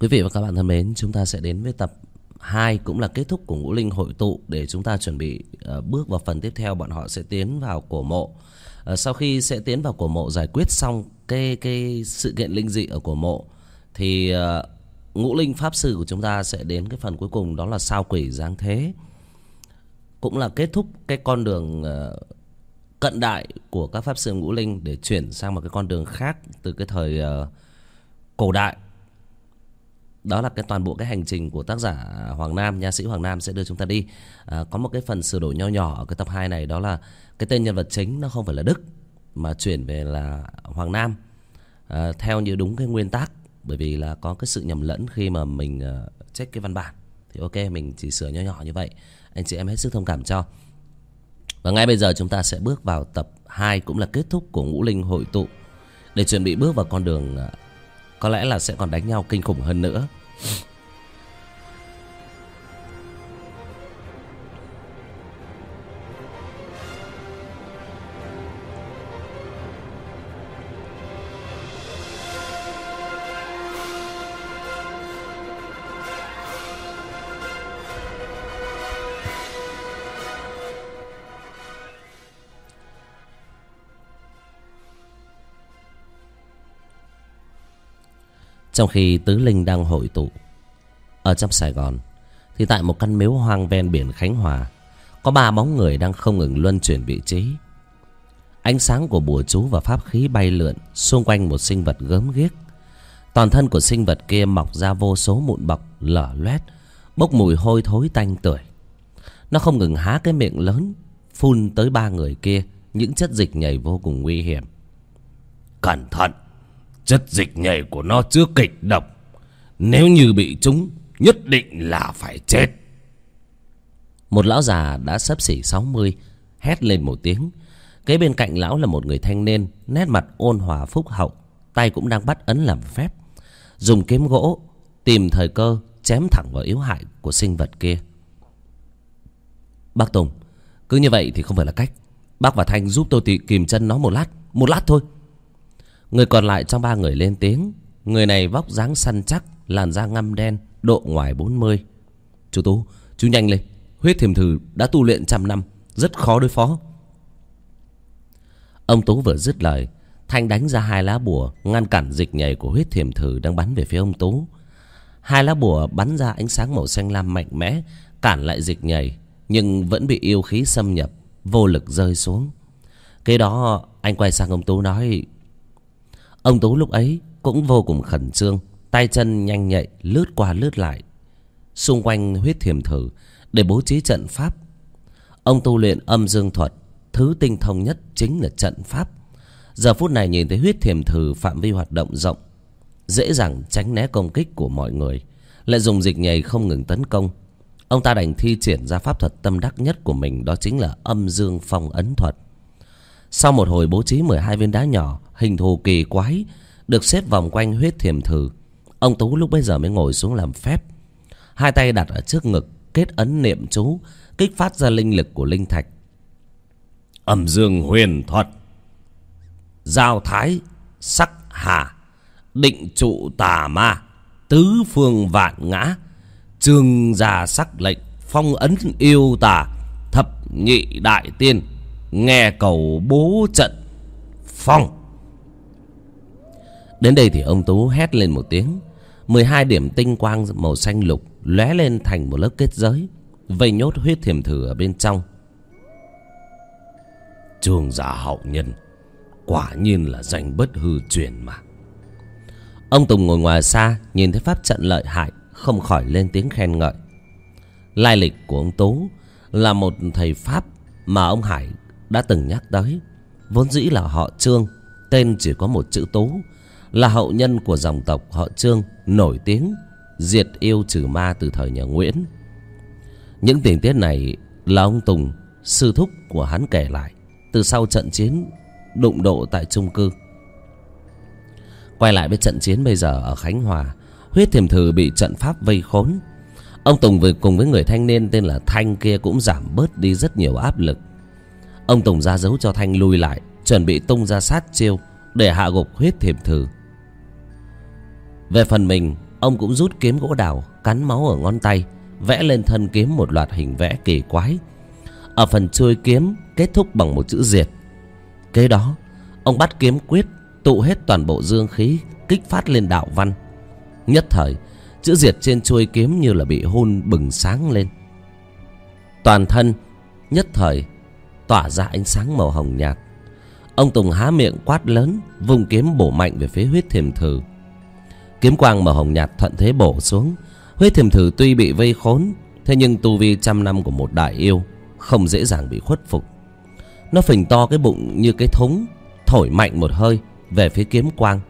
Quý vị và các bạn thân mến, chúng ta sẽ đến với tập 2 cũng là kết thúc của ngũ linh hội tụ để chúng ta chuẩn bị uh, bước vào phần tiếp theo bọn họ sẽ tiến vào cổ mộ. Uh, sau khi sẽ tiến vào cổ mộ giải quyết xong cái cái sự kiện linh dị ở cổ mộ thì uh, ngũ linh pháp sư của chúng ta sẽ đến cái phần cuối cùng đó là sao quỷ giáng thế. Cũng là kết thúc cái con đường uh, cận đại của các pháp sư ngũ linh để chuyển sang một cái con đường khác từ cái thời uh, cổ đại đó là cái toàn bộ cái hành trình của tác giả Hoàng Nam nha sĩ Hoàng Nam sẽ đưa chúng ta đi. À, có một cái phần sửa đổi nho nhỏ ở cái tập 2 này đó là cái tên nhân vật chính nó không phải là Đức mà chuyển về là Hoàng Nam. À, theo như đúng cái nguyên tắc bởi vì là có cái sự nhầm lẫn khi mà mình uh, check cái văn bản. Thì ok mình chỉ sửa nho nhỏ như vậy. Anh chị em hết sức thông cảm cho. Và ngay bây giờ chúng ta sẽ bước vào tập 2 cũng là kết thúc của ngũ linh hội tụ. Để chuẩn bị bước vào con đường uh, có lẽ là sẽ còn đánh nhau kinh khủng hơn nữa. Trong khi tứ linh đang hội tụ. Ở trong Sài Gòn, Thì tại một căn miếu hoang ven biển Khánh Hòa, Có ba bóng người đang không ngừng luân chuyển vị trí. Ánh sáng của bùa chú và pháp khí bay lượn Xung quanh một sinh vật gớm ghiếc. Toàn thân của sinh vật kia mọc ra vô số mụn bọc lở loét, Bốc mùi hôi thối tanh tưởi. Nó không ngừng há cái miệng lớn, Phun tới ba người kia, Những chất dịch nhầy vô cùng nguy hiểm. Cẩn thận! Chất dịch nhảy của nó chưa kịch độc. Nếu như bị chúng Nhất định là phải chết. Một lão già đã sấp xỉ 60 Hét lên một tiếng. Kế bên cạnh lão là một người thanh niên, Nét mặt ôn hòa phúc hậu, Tay cũng đang bắt ấn làm phép. Dùng kiếm gỗ, Tìm thời cơ chém thẳng vào yếu hại của sinh vật kia. Bác Tùng, Cứ như vậy thì không phải là cách. Bác và Thanh giúp tôi kìm chân nó một lát Một lát thôi. Người còn lại trong ba người lên tiếng. Người này vóc dáng săn chắc, Làn da ngăm đen, Độ ngoài 40 Chú Tú, Chú nhanh lên. Huyết thiềm thử đã tu luyện trăm năm, Rất khó đối phó. Ông Tú vừa dứt lời, Thanh đánh ra hai lá bùa Ngăn cản dịch nhảy của huyết thiềm thử Đang bắn về phía ông Tú. Hai lá bùa bắn ra ánh sáng màu xanh lam mạnh mẽ, Cản lại dịch nhảy, Nhưng vẫn bị yêu khí xâm nhập, Vô lực rơi xuống. Kế đó, anh quay sang ông Tú nói Ông Tú lúc ấy cũng vô cùng khẩn trương, Tay chân nhanh nhạy lướt qua lướt lại, Xung quanh huyết thiềm thử Để bố trí trận pháp. Ông tu luyện âm dương thuật, Thứ tinh thông nhất chính là trận pháp. Giờ phút này nhìn thấy huyết thiềm thử phạm vi hoạt động rộng, Dễ dàng tránh né công kích của mọi người, Lại dùng dịch nhầy không ngừng tấn công. Ông ta đành thi triển ra pháp thuật tâm đắc nhất của mình, Đó chính là âm dương phong ấn thuật. Sau một hồi bố trí 12 viên đá nhỏ Hình thù kỳ quái, Được xếp vòng quanh huyết thiềm thử. Ông Tú lúc bấy giờ mới ngồi xuống làm phép. Hai tay đặt ở trước ngực, Kết ấn niệm chú, Kích phát ra linh lực của linh thạch. Âm dương huyền thuật. Giao thái, Sắc hà, Định trụ tà ma, Tứ phương vạn ngã, Trương gia sắc lệnh, Phong ấn yêu tà, Thập nhị đại tiên, Nghe cầu bố trận, Phong. Đến đây thì ông Tú hét lên một tiếng. Mười hai điểm tinh quang màu xanh lục lóe lên thành một lớp kết giới, Vây nhốt huyết thiềm thử ở bên trong. Trương giả hậu nhân, Quả nhiên là danh bất hư truyền mà. Ông Tùng ngồi ngoài xa, Nhìn thấy pháp trận lợi hại, Không khỏi lên tiếng khen ngợi. Lai lịch của ông Tú Là một thầy Pháp Mà ông Hải đã từng nhắc tới. Vốn dĩ là họ Trương, Tên chỉ có một chữ Tú. Là hậu nhân của dòng tộc họ Trương, Nổi tiếng, Diệt yêu trừ ma từ thời nhà Nguyễn. Những tình tiết này Là ông Tùng, Sư thúc của hắn kể lại Từ sau trận chiến Đụng độ tại trung cư. Quay lại với trận chiến bây giờ ở Khánh Hòa, Huyết thiềm thử bị trận pháp vây khốn. Ông Tùng vừa cùng với người thanh niên tên là Thanh kia cũng giảm bớt đi rất nhiều áp lực. Ông Tùng ra dấu cho Thanh lui lại, Chuẩn bị tung ra sát chiêu Để hạ gục huyết thiềm thử về phần mình, Ông cũng rút kiếm gỗ đào, Cắn máu ở ngón tay, Vẽ lên thân kiếm một loạt hình vẽ kỳ quái. Ở phần chuôi kiếm, Kết thúc bằng một chữ diệt. Kế đó, Ông bắt kiếm quyết, Tụ hết toàn bộ dương khí, Kích phát lên đạo văn. Nhất thời, Chữ diệt trên chuôi kiếm như là bị hôn bừng sáng lên. Toàn thân, Nhất thời, Tỏa ra ánh sáng màu hồng nhạt. Ông Tùng há miệng quát lớn Vùng kiếm bổ mạnh về phía huyết thiềm thử. Kiếm quang màu hồng nhạt thuận thế bổ xuống. Huyết thiềm thử tuy bị vây khốn, Thế nhưng tu vi trăm năm của một đại yêu Không dễ dàng bị khuất phục. Nó phình to cái bụng như cái thúng, Thổi mạnh một hơi Về phía kiếm quang,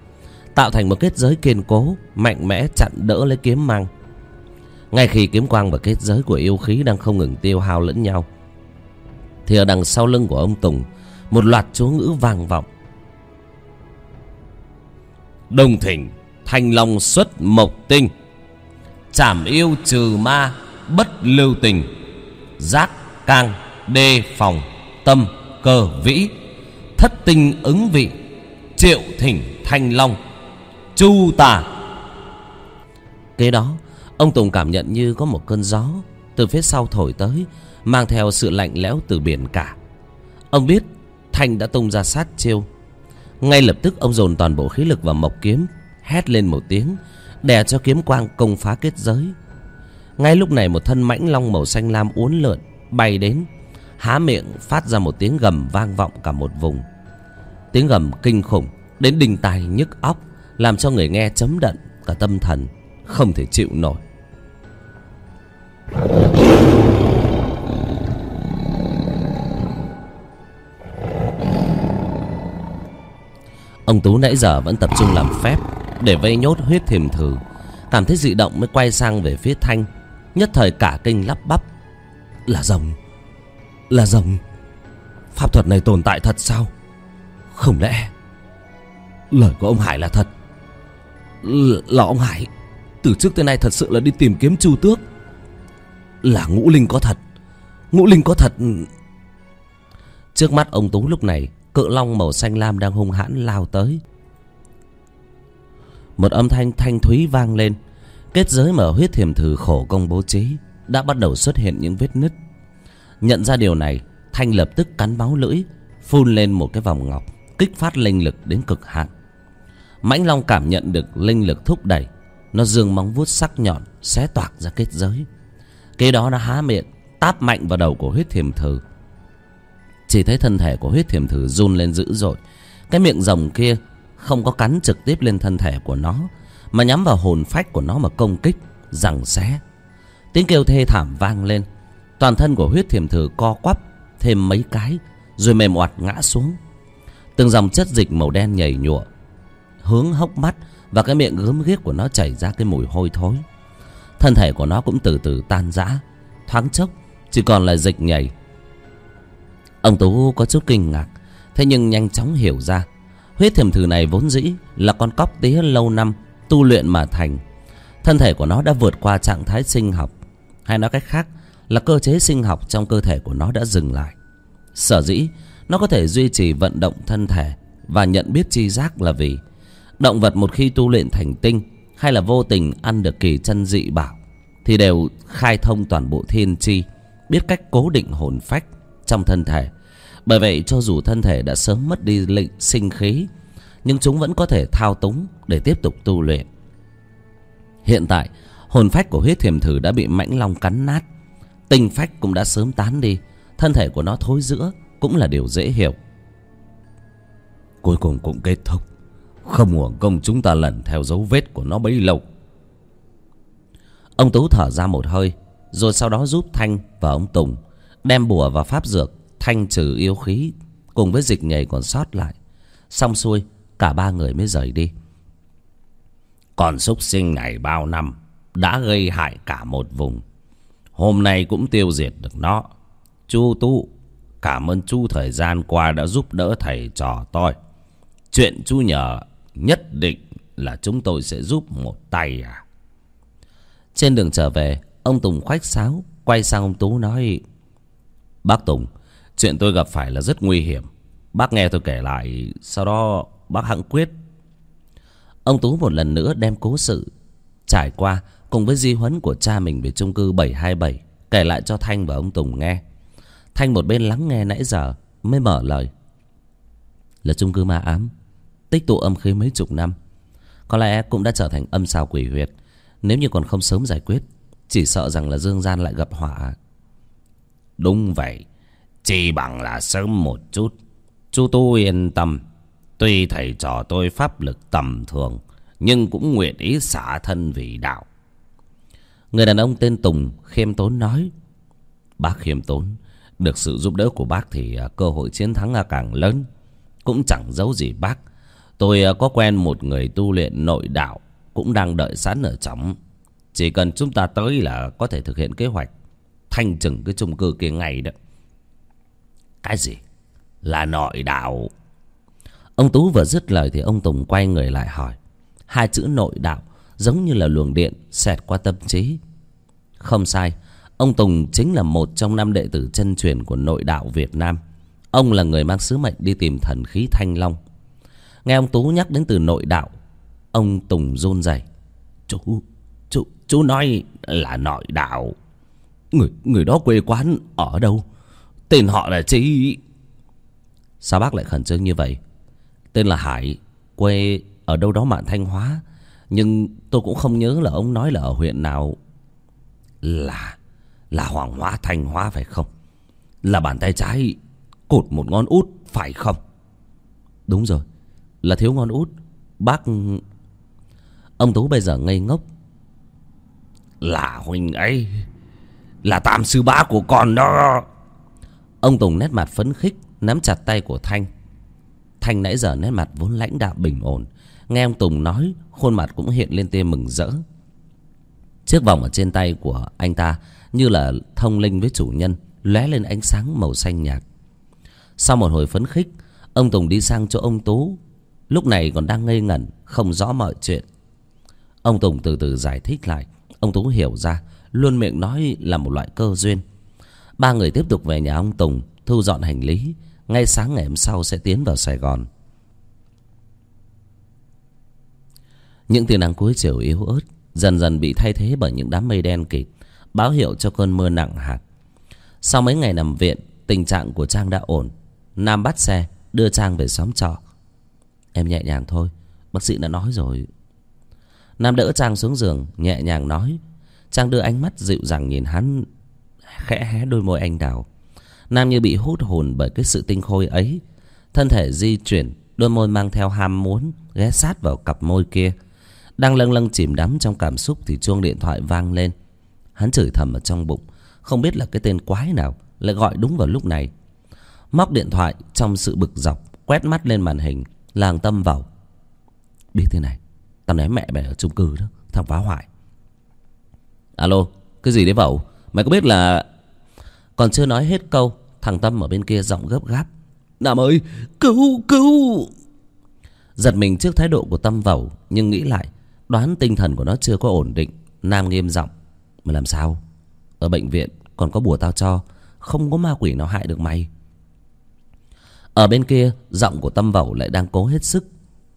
Tạo thành một kết giới kiên cố, Mạnh mẽ chặn đỡ lấy kiếm mang. Ngay khi kiếm quang và kết giới của yêu khí Đang không ngừng tiêu hao lẫn nhau, Thì ở đằng sau lưng của ông Tùng, Một loạt chú ngữ vang vọng. Đông thỉnh Thanh long xuất mộc tinh. Chảm yêu trừ ma, Bất lưu tình. Giác cang, Đê phòng, Tâm cơ vĩ. Thất tinh ứng vị, Triệu thỉnh thanh long. Chu tà. Kế đó, Ông Tùng cảm nhận như có một cơn gió Từ phía sau thổi tới, Mang theo sự lạnh lẽo từ biển cả. Ông biết Thanh đã tung ra sát chiêu. Ngay lập tức ông dồn toàn bộ khí lực vào mộc kiếm Hét lên một tiếng, Đè cho kiếm quang công phá kết giới. Ngay lúc này một thân mãnh long màu xanh lam uốn lượn Bay đến, Há miệng phát ra một tiếng gầm vang vọng cả một vùng. Tiếng gầm kinh khủng Đến đình tai nhức óc, Làm cho người nghe chấm đận, cả tâm thần Không thể chịu nổi. Ông Tú nãy giờ vẫn tập trung làm phép để vây nhốt huyết thiềm thử. Cảm thấy dị động mới quay sang về phía Thanh, Nhất thời cả kinh lắp bắp. Là rồng. Là rồng. Pháp thuật này tồn tại thật sao? Không lẽ Lời của ông Hải là thật? L, Là ông Hải, Từ trước tới nay thật sự là đi tìm kiếm chu tước. Là ngũ linh có thật. Ngũ linh có thật. Trước mắt ông Tú lúc này, Cự long màu xanh lam đang hung hãn lao tới. Một âm thanh thanh thúy vang lên. Kết giới mở huyết thiềm thử khổ công bố trí Đã bắt đầu xuất hiện những vết nứt. Nhận ra điều này, Thanh lập tức cắn máu lưỡi, Phun lên một cái vòng ngọc, Kích phát linh lực đến cực hạn. Mãnh Long cảm nhận được linh lực thúc đẩy, Nó dương móng vuốt sắc nhọn Xé toạc ra kết giới. Kế đó nó há miệng, Táp mạnh vào đầu của huyết thiềm thử. Chỉ thấy thân thể của huyết thiềm thử run lên dữ dội, Cái miệng rồng kia không có cắn trực tiếp lên thân thể của nó, Mà nhắm vào hồn phách của nó mà công kích Rằng xé. Tiếng kêu thê thảm vang lên. Toàn thân của huyết thiềm thử co quắp Thêm mấy cái, Rồi mềm oặt ngã xuống. Từng dòng chất dịch màu đen nhảy nhụa, hướng hốc mắt và cái miệng gớm ghiếc của nó chảy ra cái mùi hôi thối. Thân thể của nó cũng từ từ tan rã, thoáng chốc chỉ còn là dịch nhảy. Ông tú có chút kinh ngạc, thế nhưng nhanh chóng hiểu ra huyết thiềm thử này vốn dĩ là con cóc tía lâu năm tu luyện mà thành. Thân thể của nó đã vượt qua trạng thái sinh học. Hay nói cách khác là cơ chế sinh học trong cơ thể của nó đã dừng lại. Sở dĩ nó có thể duy trì vận động thân thể và nhận biết chi giác là vì Động vật một khi tu luyện thành tinh Hay là vô tình ăn được kỳ chân dị bảo Thì đều khai thông toàn bộ thiên chi Biết cách cố định hồn phách Trong thân thể bởi vậy cho dù thân thể đã sớm mất đi lệnh sinh khí Nhưng chúng vẫn có thể thao túng Để tiếp tục tu luyện. Hiện tại Hồn phách của huyết thiềm thử đã bị mãnh long cắn nát. Tinh phách cũng đã sớm tán đi Thân thể của nó thối giữa Cũng là điều dễ hiểu. Cuối cùng cũng kết thúc. Không uổng công chúng ta lần theo dấu vết của nó bấy lâu. Ông Tú thở ra một hơi Rồi sau đó giúp Thanh và ông Tùng Đem bùa và pháp dược Thanh trừ yêu khí Cùng với dịch nhầy còn sót lại. Xong xuôi, cả ba người mới rời đi. Còn súc sinh này bao năm, Đã gây hại cả một vùng. Hôm nay cũng tiêu diệt được nó. Chu Tu, Cảm ơn Chu thời gian qua đã giúp đỡ thầy trò tôi. Chuyện Chu nhờ Nhất định là chúng tôi sẽ giúp một tay à. Trên đường trở về, Ông Tùng khoách sáo Quay sang ông Tú nói, Bác Tùng Chuyện tôi gặp phải là rất nguy hiểm Bác nghe tôi kể lại Sau đó bác hẵng quyết Ông Tú một lần nữa đem cố sự trải qua cùng với di huấn của cha mình về trung cư 727 kể lại cho Thanh và ông Tùng nghe. Thanh một bên lắng nghe nãy giờ mới mở lời. Là trung cư ma ám, tích tụ âm khí mấy chục năm. Có lẽ cũng đã trở thành âm sao quỷ huyệt. Nếu như còn không sớm giải quyết, chỉ sợ rằng là Dương Gian lại gặp họa. Đúng vậy, chỉ bằng là sớm một chút. Chú Tu yên tâm, tuy thầy trò tôi pháp lực tầm thường, nhưng cũng nguyện ý xả thân vì đạo. Người đàn ông tên Tùng khiêm tốn nói Bác khiêm tốn Được sự giúp đỡ của bác thì à, cơ hội chiến thắng à, càng lớn. Cũng chẳng giấu gì bác. Tôi à, có quen một người tu luyện nội đạo Cũng đang đợi sẵn ở trong Chỉ cần chúng ta tới là có thể thực hiện kế hoạch Thanh trừng cái chung cư kia ngay đó. Cái gì? Là nội đạo. Ông Tú vừa dứt lời thì ông Tùng quay người lại hỏi. Hai chữ nội đạo giống như là luồng điện xẹt qua tâm trí. Không sai, ông tùng chính là một trong năm đệ tử chân truyền của nội đạo việt nam. Ông là người mang sứ mệnh đi tìm thần khí thanh long. Nghe ông tú nhắc đến từ nội đạo, ông tùng run rẩy. Chú chú chú nói là nội đạo. Người người đó quê quán ở đâu? Tên họ là chi. Sao bác lại khẩn trương như vậy? Tên là hải, quê ở đâu đó mạn thanh hóa. Nhưng tôi cũng không nhớ là ông nói là ở huyện nào. Là Là Hoàng Hóa Thanh Hóa phải không? Là bàn tay trái Cột một ngón út phải không? Đúng rồi, Là thiếu ngón út. Bác, Ông Tú bây giờ ngây ngốc. Là huynh ấy, Là tam sư bá của con đó. Ông Tùng nét mặt phấn khích, Nắm chặt tay của Thanh. Thanh nãy giờ nét mặt vốn lãnh đạo bình ổn. Nghe ông Tùng nói, Khuôn mặt cũng hiện lên tia mừng rỡ. Chiếc vòng ở trên tay của anh ta Như là thông linh với chủ nhân, lóe lên ánh sáng màu xanh nhạt. Sau một hồi phấn khích, Ông Tùng đi sang chỗ ông Tú. Lúc này còn đang ngây ngẩn, Không rõ mọi chuyện. Ông Tùng từ từ giải thích lại. Ông Tú hiểu ra, Luôn miệng nói là một loại cơ duyên. Ba người tiếp tục về nhà ông Tùng, Thu dọn hành lý. Ngay sáng ngày hôm sau sẽ tiến vào Sài Gòn. Những tia nắng cuối chiều yếu ớt Dần dần bị thay thế bởi những đám mây đen kịt, Báo hiệu cho cơn mưa nặng hạt. Sau mấy ngày nằm viện, Tình trạng của Trang đã ổn. Nam bắt xe, đưa Trang về xóm trọ. Em nhẹ nhàng thôi, Bác sĩ đã nói rồi. Nam đỡ Trang xuống giường, Nhẹ nhàng nói. Trang đưa ánh mắt dịu dàng nhìn hắn. Khẽ hé đôi môi anh đào. Nam như bị hút hồn bởi cái sự tinh khôi ấy. Thân thể di chuyển, Đôi môi mang theo ham muốn, Ghé sát vào cặp môi kia. Đang lâng lâng chìm đắm trong cảm xúc Thì chuông điện thoại vang lên. Hắn chửi thầm ở trong bụng, Không biết là cái tên quái nào Lại gọi đúng vào lúc này. Móc điện thoại trong sự bực dọc, Quét mắt lên màn hình, Làng tâm vào. Biết thế này, Tao ném mẹ mày ở chung cư đó, Thằng phá hoại. Alo, Cái gì đấy vẩu Mày có biết là Còn chưa nói hết câu, Thằng Tâm ở bên kia giọng gấp gáp. Nam ơi, Cứu cứu. Giật mình trước thái độ của Tâm vẩu Nhưng nghĩ lại, Đoán tinh thần của nó chưa có ổn định. Nam nghiêm giọng Mà làm sao? Ở bệnh viện còn có bùa tao cho, Không có ma quỷ nào hại được mày. Ở bên kia, Giọng của tâm vẩu lại đang cố hết sức.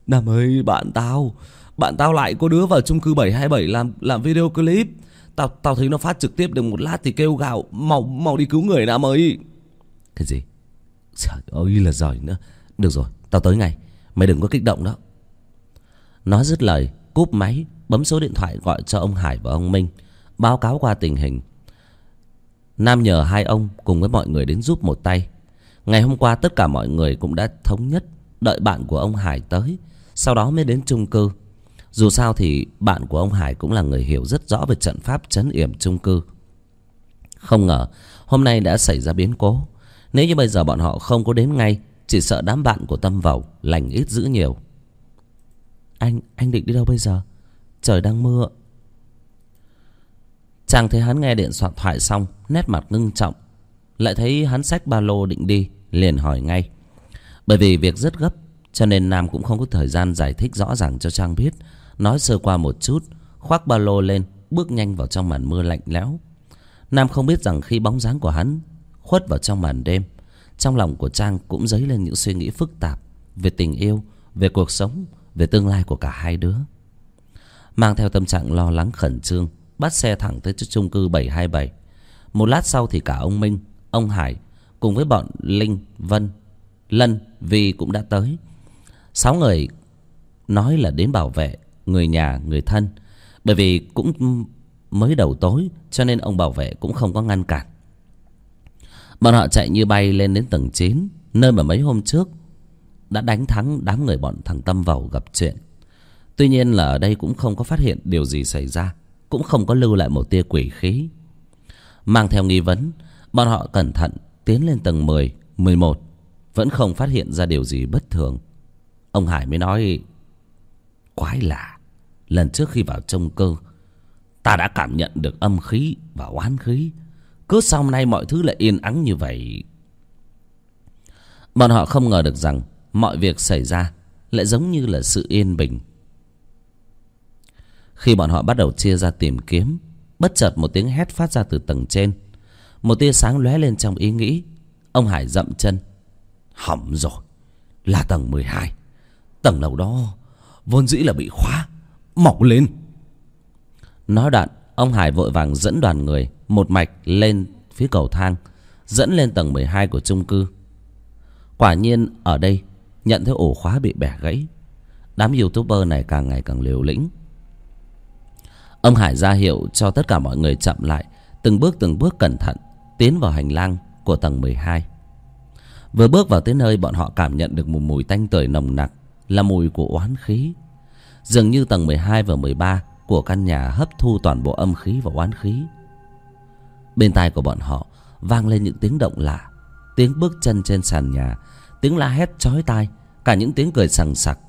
Nam ơi, bạn tao Bạn tao lại có đứa vào chung cư 727 Làm làm video clip. Tao tao thấy nó phát trực tiếp được một lát thì kêu gào, Mau mau đi cứu người nào mới Cái gì? Trời ơi, là giỏi nữa. Được rồi, tao tới ngay. Mày đừng có kích động đó. Nó dứt lời, cúp máy, bấm số điện thoại gọi cho ông hải và ông minh, báo cáo qua tình hình. Nam nhờ hai ông cùng với mọi người đến giúp một tay. Ngày hôm qua, tất cả mọi người cũng đã thống nhất đợi bạn của ông hải tới, sau đó mới đến chung cư dù sao thì bạn của ông hải cũng là người hiểu rất rõ về trận pháp chấn yểm trung cư không ngờ hôm nay đã xảy ra biến cố nếu như bây giờ bọn họ không có đến ngay chỉ sợ đám bạn của tâm vầu lành ít dữ nhiều anh, anh định đi đâu bây giờ? Trời đang mưa. Chàng thấy hắn nghe điện thoại thoại xong, nét mặt ngưng trọng. Lại thấy hắn xách ba lô định đi, liền hỏi ngay. Bởi vì việc rất gấp, cho nên Nam cũng không có thời gian giải thích rõ ràng cho Trang biết. Nói sơ qua một chút, khoác ba lô lên, bước nhanh vào trong màn mưa lạnh lẽo. Nam không biết rằng khi bóng dáng của hắn khuất vào trong màn đêm, trong lòng của Trang cũng dấy lên những suy nghĩ phức tạp về tình yêu, về cuộc sống, về tương lai của cả hai đứa. Mang theo tâm trạng lo lắng khẩn trương Bắt xe thẳng tới chung cư 727 Một lát sau thì cả ông Minh Ông Hải Cùng với bọn Linh, Vân, Lân Vi cũng đã tới. Sáu người nói là đến bảo vệ Người nhà, người thân. Bởi vì cũng mới đầu tối Cho nên ông bảo vệ cũng không có ngăn cản. Bọn họ chạy như bay lên đến tầng chín, Nơi mà mấy hôm trước Đã đánh thắng đám người bọn thằng Tâm vào gặp chuyện. Tuy nhiên là ở đây cũng không có phát hiện điều gì xảy ra Cũng không có lưu lại một tia quỷ khí. Mang theo nghi vấn Bọn họ cẩn thận tiến lên tầng 10, 11 Vẫn không phát hiện ra điều gì bất thường. Ông Hải mới nói Quái lạ. Lần trước khi vào trông cơ Ta đã cảm nhận được âm khí và oán khí. Cứ sau nay mọi thứ lại yên ắng như vậy. Bọn họ không ngờ được rằng Mọi việc xảy ra Lại giống như là sự yên bình. Khi bọn họ bắt đầu chia ra tìm kiếm, Bất chợt một tiếng hét phát ra từ tầng trên. Một tia sáng lóe lên trong ý nghĩ. Ông Hải dậm chân. Hỏng rồi, Là tầng 12 Tầng lầu đó Vốn dĩ là bị khóa. Mọc lên. Nói đoạn, Ông Hải vội vàng dẫn đoàn người Một mạch lên phía cầu thang, Dẫn lên tầng 12 của chung cư. Quả nhiên, ở đây, Nhận thấy ổ khóa bị bẻ gãy. Đám youtuber này càng ngày càng liều lĩnh. Ông Hải ra hiệu cho tất cả mọi người chậm lại, Từng bước từng bước cẩn thận, Tiến vào hành lang của tầng 12 Vừa bước vào tới nơi, Bọn họ cảm nhận được một mùi tanh tưởi nồng nặc, Là mùi của oán khí. Dường như tầng 12 và 13 Của căn nhà hấp thu toàn bộ âm khí và oán khí. Bên tai của bọn họ Vang lên những tiếng động lạ, Tiếng bước chân trên sàn nhà, Tiếng la hét chói tai, Cả những tiếng cười sằng sặc.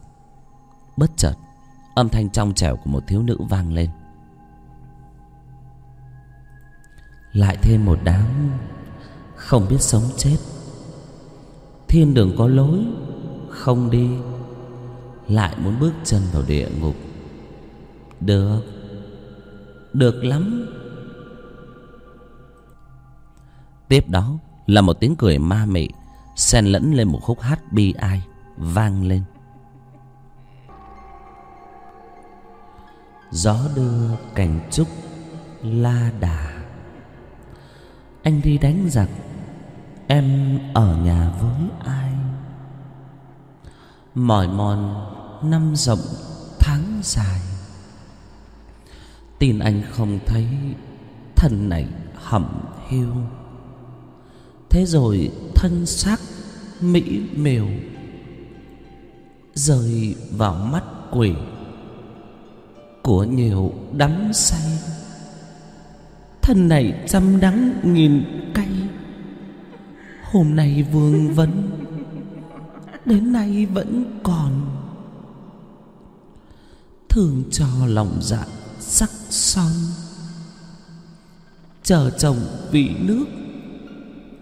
Bất chợt, Âm thanh trong trẻo của một thiếu nữ vang lên. Lại thêm một đám Không biết sống chết. Thiên đường có lối, Không đi. Lại muốn bước chân vào địa ngục. Được. Được lắm. Tiếp đó là một tiếng cười ma mị, xen lẫn lên một khúc hát bi ai vang lên. Gió đưa cành trúc la đà. Anh đi đánh giặc. Em ở nhà với ai? Mỏi mòn năm rộng tháng dài. Tin anh không thấy thân này hẩm hiu thế rồi thân xác mỹ miều rơi vào mắt quỷ của nhiều đắm say. Thân này trăm đắng nghìn cay. Hôm nay vương vấn, đến nay vẫn còn thường cho lòng dạ sắc son chờ chồng vì nước,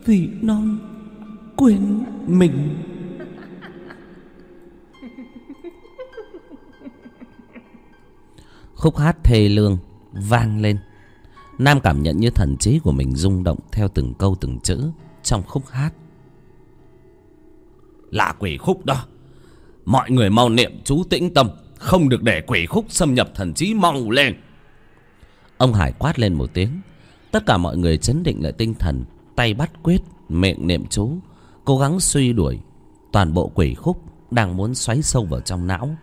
vì non, quên mình. Khúc hát thê lương vang lên. Nam cảm nhận như thần trí của mình rung động theo từng câu từng chữ trong khúc hát. Là quỷ khúc đó. Mọi người mau niệm chú tĩnh tâm không được để quỷ khúc xâm nhập thần trí mau lên. Ông hải quát lên một tiếng. Tất cả mọi người chấn định lại tinh thần, tay bắt quyết, miệng niệm chú, cố gắng suy đuổi. Toàn bộ quỷ khúc đang muốn xoáy sâu vào trong não.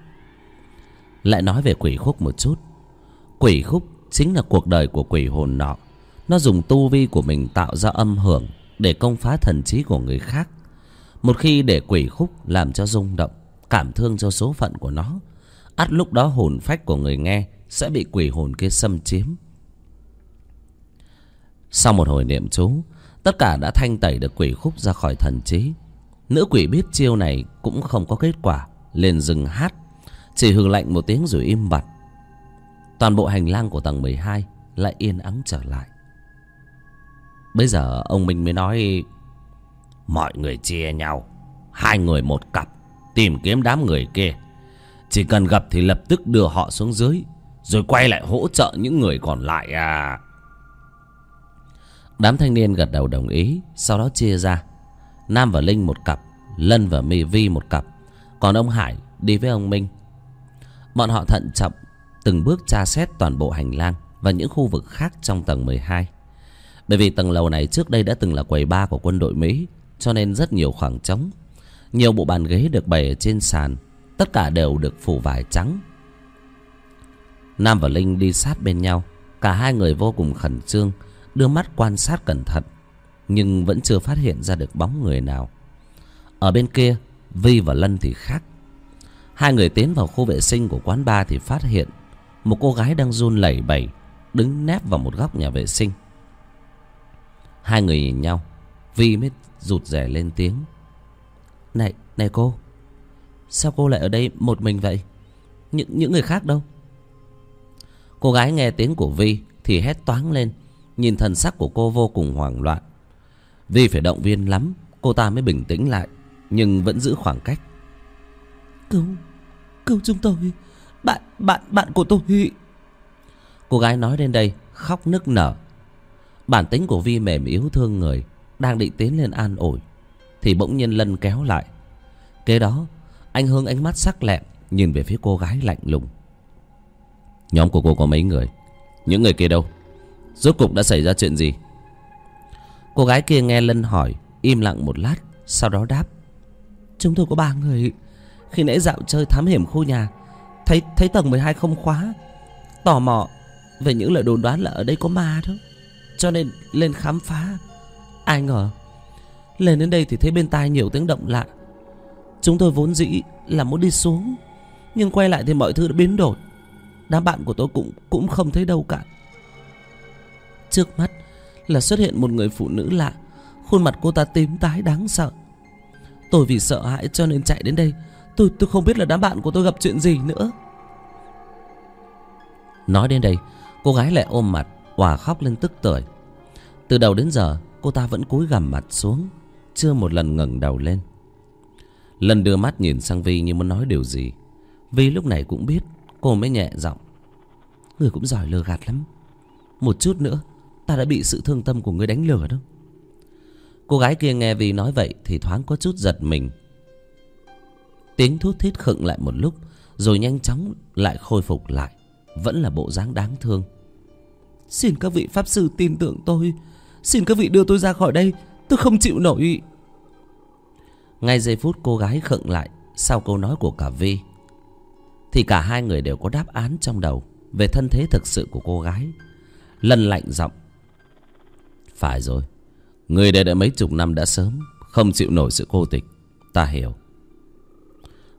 Lại nói về quỷ khúc một chút. Quỷ khúc chính là cuộc đời của quỷ hồn nọ. Nó dùng tu vi của mình tạo ra âm hưởng để công phá thần trí của người khác. Một khi để quỷ khúc làm cho rung động, cảm thương cho số phận của nó ắt lúc đó hồn phách của người nghe sẽ bị quỷ hồn kia xâm chiếm. Sau một hồi niệm chú, tất cả đã thanh tẩy được quỷ khúc ra khỏi thần trí. Nữ quỷ biết chiêu này cũng không có kết quả, liền dừng hát, chỉ hừ lạnh một tiếng rồi im bặt. Toàn bộ hành lang của tầng 12 lại yên ắng trở lại. Bây giờ ông minh mới nói, mọi người chia nhau, hai người một cặp, tìm kiếm đám người kia chỉ cần gặp thì lập tức đưa họ xuống dưới rồi quay lại hỗ trợ những người còn lại à Đám thanh niên gật đầu đồng ý Sau đó chia ra Nam và Linh một cặp Lân và My Vi một cặp Còn ông Hải đi với ông Minh Bọn họ thận trọng từng bước tra xét toàn bộ hành lang và những khu vực khác trong tầng 12. Bởi vì tầng lầu này trước đây đã từng là quầy bar của quân đội Mỹ, cho nên rất nhiều khoảng trống. Nhiều bộ bàn ghế được bày ở trên sàn, tất cả đều được phủ vải trắng. Nam và Linh đi sát bên nhau, cả hai người vô cùng khẩn trương, đưa mắt quan sát cẩn thận, nhưng vẫn chưa phát hiện ra được bóng người nào. Ở bên kia, Vi và Lân thì khác. Hai người tiến vào khu vệ sinh của quán bar thì phát hiện một cô gái đang run lẩy bẩy, đứng nép vào một góc nhà vệ sinh. Hai người nhìn nhau, Vi mới rụt rè lên tiếng. Này, này cô, sao cô lại ở đây một mình vậy? Những, những người khác đâu? Cô gái nghe tiếng của Vi thì hét toáng lên, nhìn thần sắc của cô vô cùng hoảng loạn. Vi phải động viên lắm, cô ta mới bình tĩnh lại, nhưng vẫn giữ khoảng cách. Cứu, cứu chúng tôi, bạn, bạn, bạn của tôi. Cô gái nói đến đây, khóc nức nở. Bản tính của Vi mềm yếu thương người, đang định tiến lên an ủi, thì bỗng nhiên Lân kéo lại. Kế đó, anh hướng ánh mắt sắc lẹm, nhìn về phía cô gái lạnh lùng. Nhóm của cô có mấy người? Những người kia đâu? Rốt cục đã xảy ra chuyện gì? Cô gái kia nghe Lân hỏi Im lặng một lát Sau đó đáp. Chúng tôi có ba người. Khi nãy dạo chơi thám hiểm khu nhà Thấy thấy tầng 12 không khóa. Tò mò Về những lời đồn đoán là ở đây có ma đó. Cho nên lên khám phá. Ai ngờ Lên đến đây thì thấy bên tai nhiều tiếng động lạ. Chúng tôi vốn dĩ là muốn đi xuống, Nhưng quay lại thì mọi thứ đã biến đổi. Đám bạn của tôi cũng cũng không thấy đâu cả. Trước mắt là xuất hiện một người phụ nữ lạ, Khuôn mặt cô ta tím tái đáng sợ. Tôi vì sợ hãi cho nên chạy đến đây. Tôi tôi không biết là đám bạn của tôi gặp chuyện gì nữa. Nói đến đây, Cô gái lại ôm mặt, Hòa khóc lên tức tưởi. Từ đầu đến giờ, cô ta vẫn cúi gằm mặt xuống, Chưa một lần ngẩng đầu lên. Lần đưa mắt nhìn sang Vi như muốn nói điều gì. Vi lúc này cũng biết, Cô mới nhẹ giọng. Người cũng giỏi lừa gạt lắm. Một chút nữa, Ta đã bị sự thương tâm của người đánh lừa đâu Cô gái kia nghe Vi nói vậy Thì thoáng có chút giật mình. Tiếng thút thít khựng lại một lúc, Rồi nhanh chóng lại khôi phục lại. Vẫn là bộ dáng đáng thương. Xin các vị pháp sư tin tưởng tôi. Xin các vị đưa tôi ra khỏi đây. Tôi không chịu nổi. Ngay giây phút cô gái khựng lại Sau câu nói của cả Vi, thì cả hai người đều có đáp án trong đầu Về thân thế thực sự của cô gái. Lân lạnh giọng, Phải rồi, Người đây đã mấy chục năm đã sớm, Không chịu nổi sự cô tịch, Ta hiểu.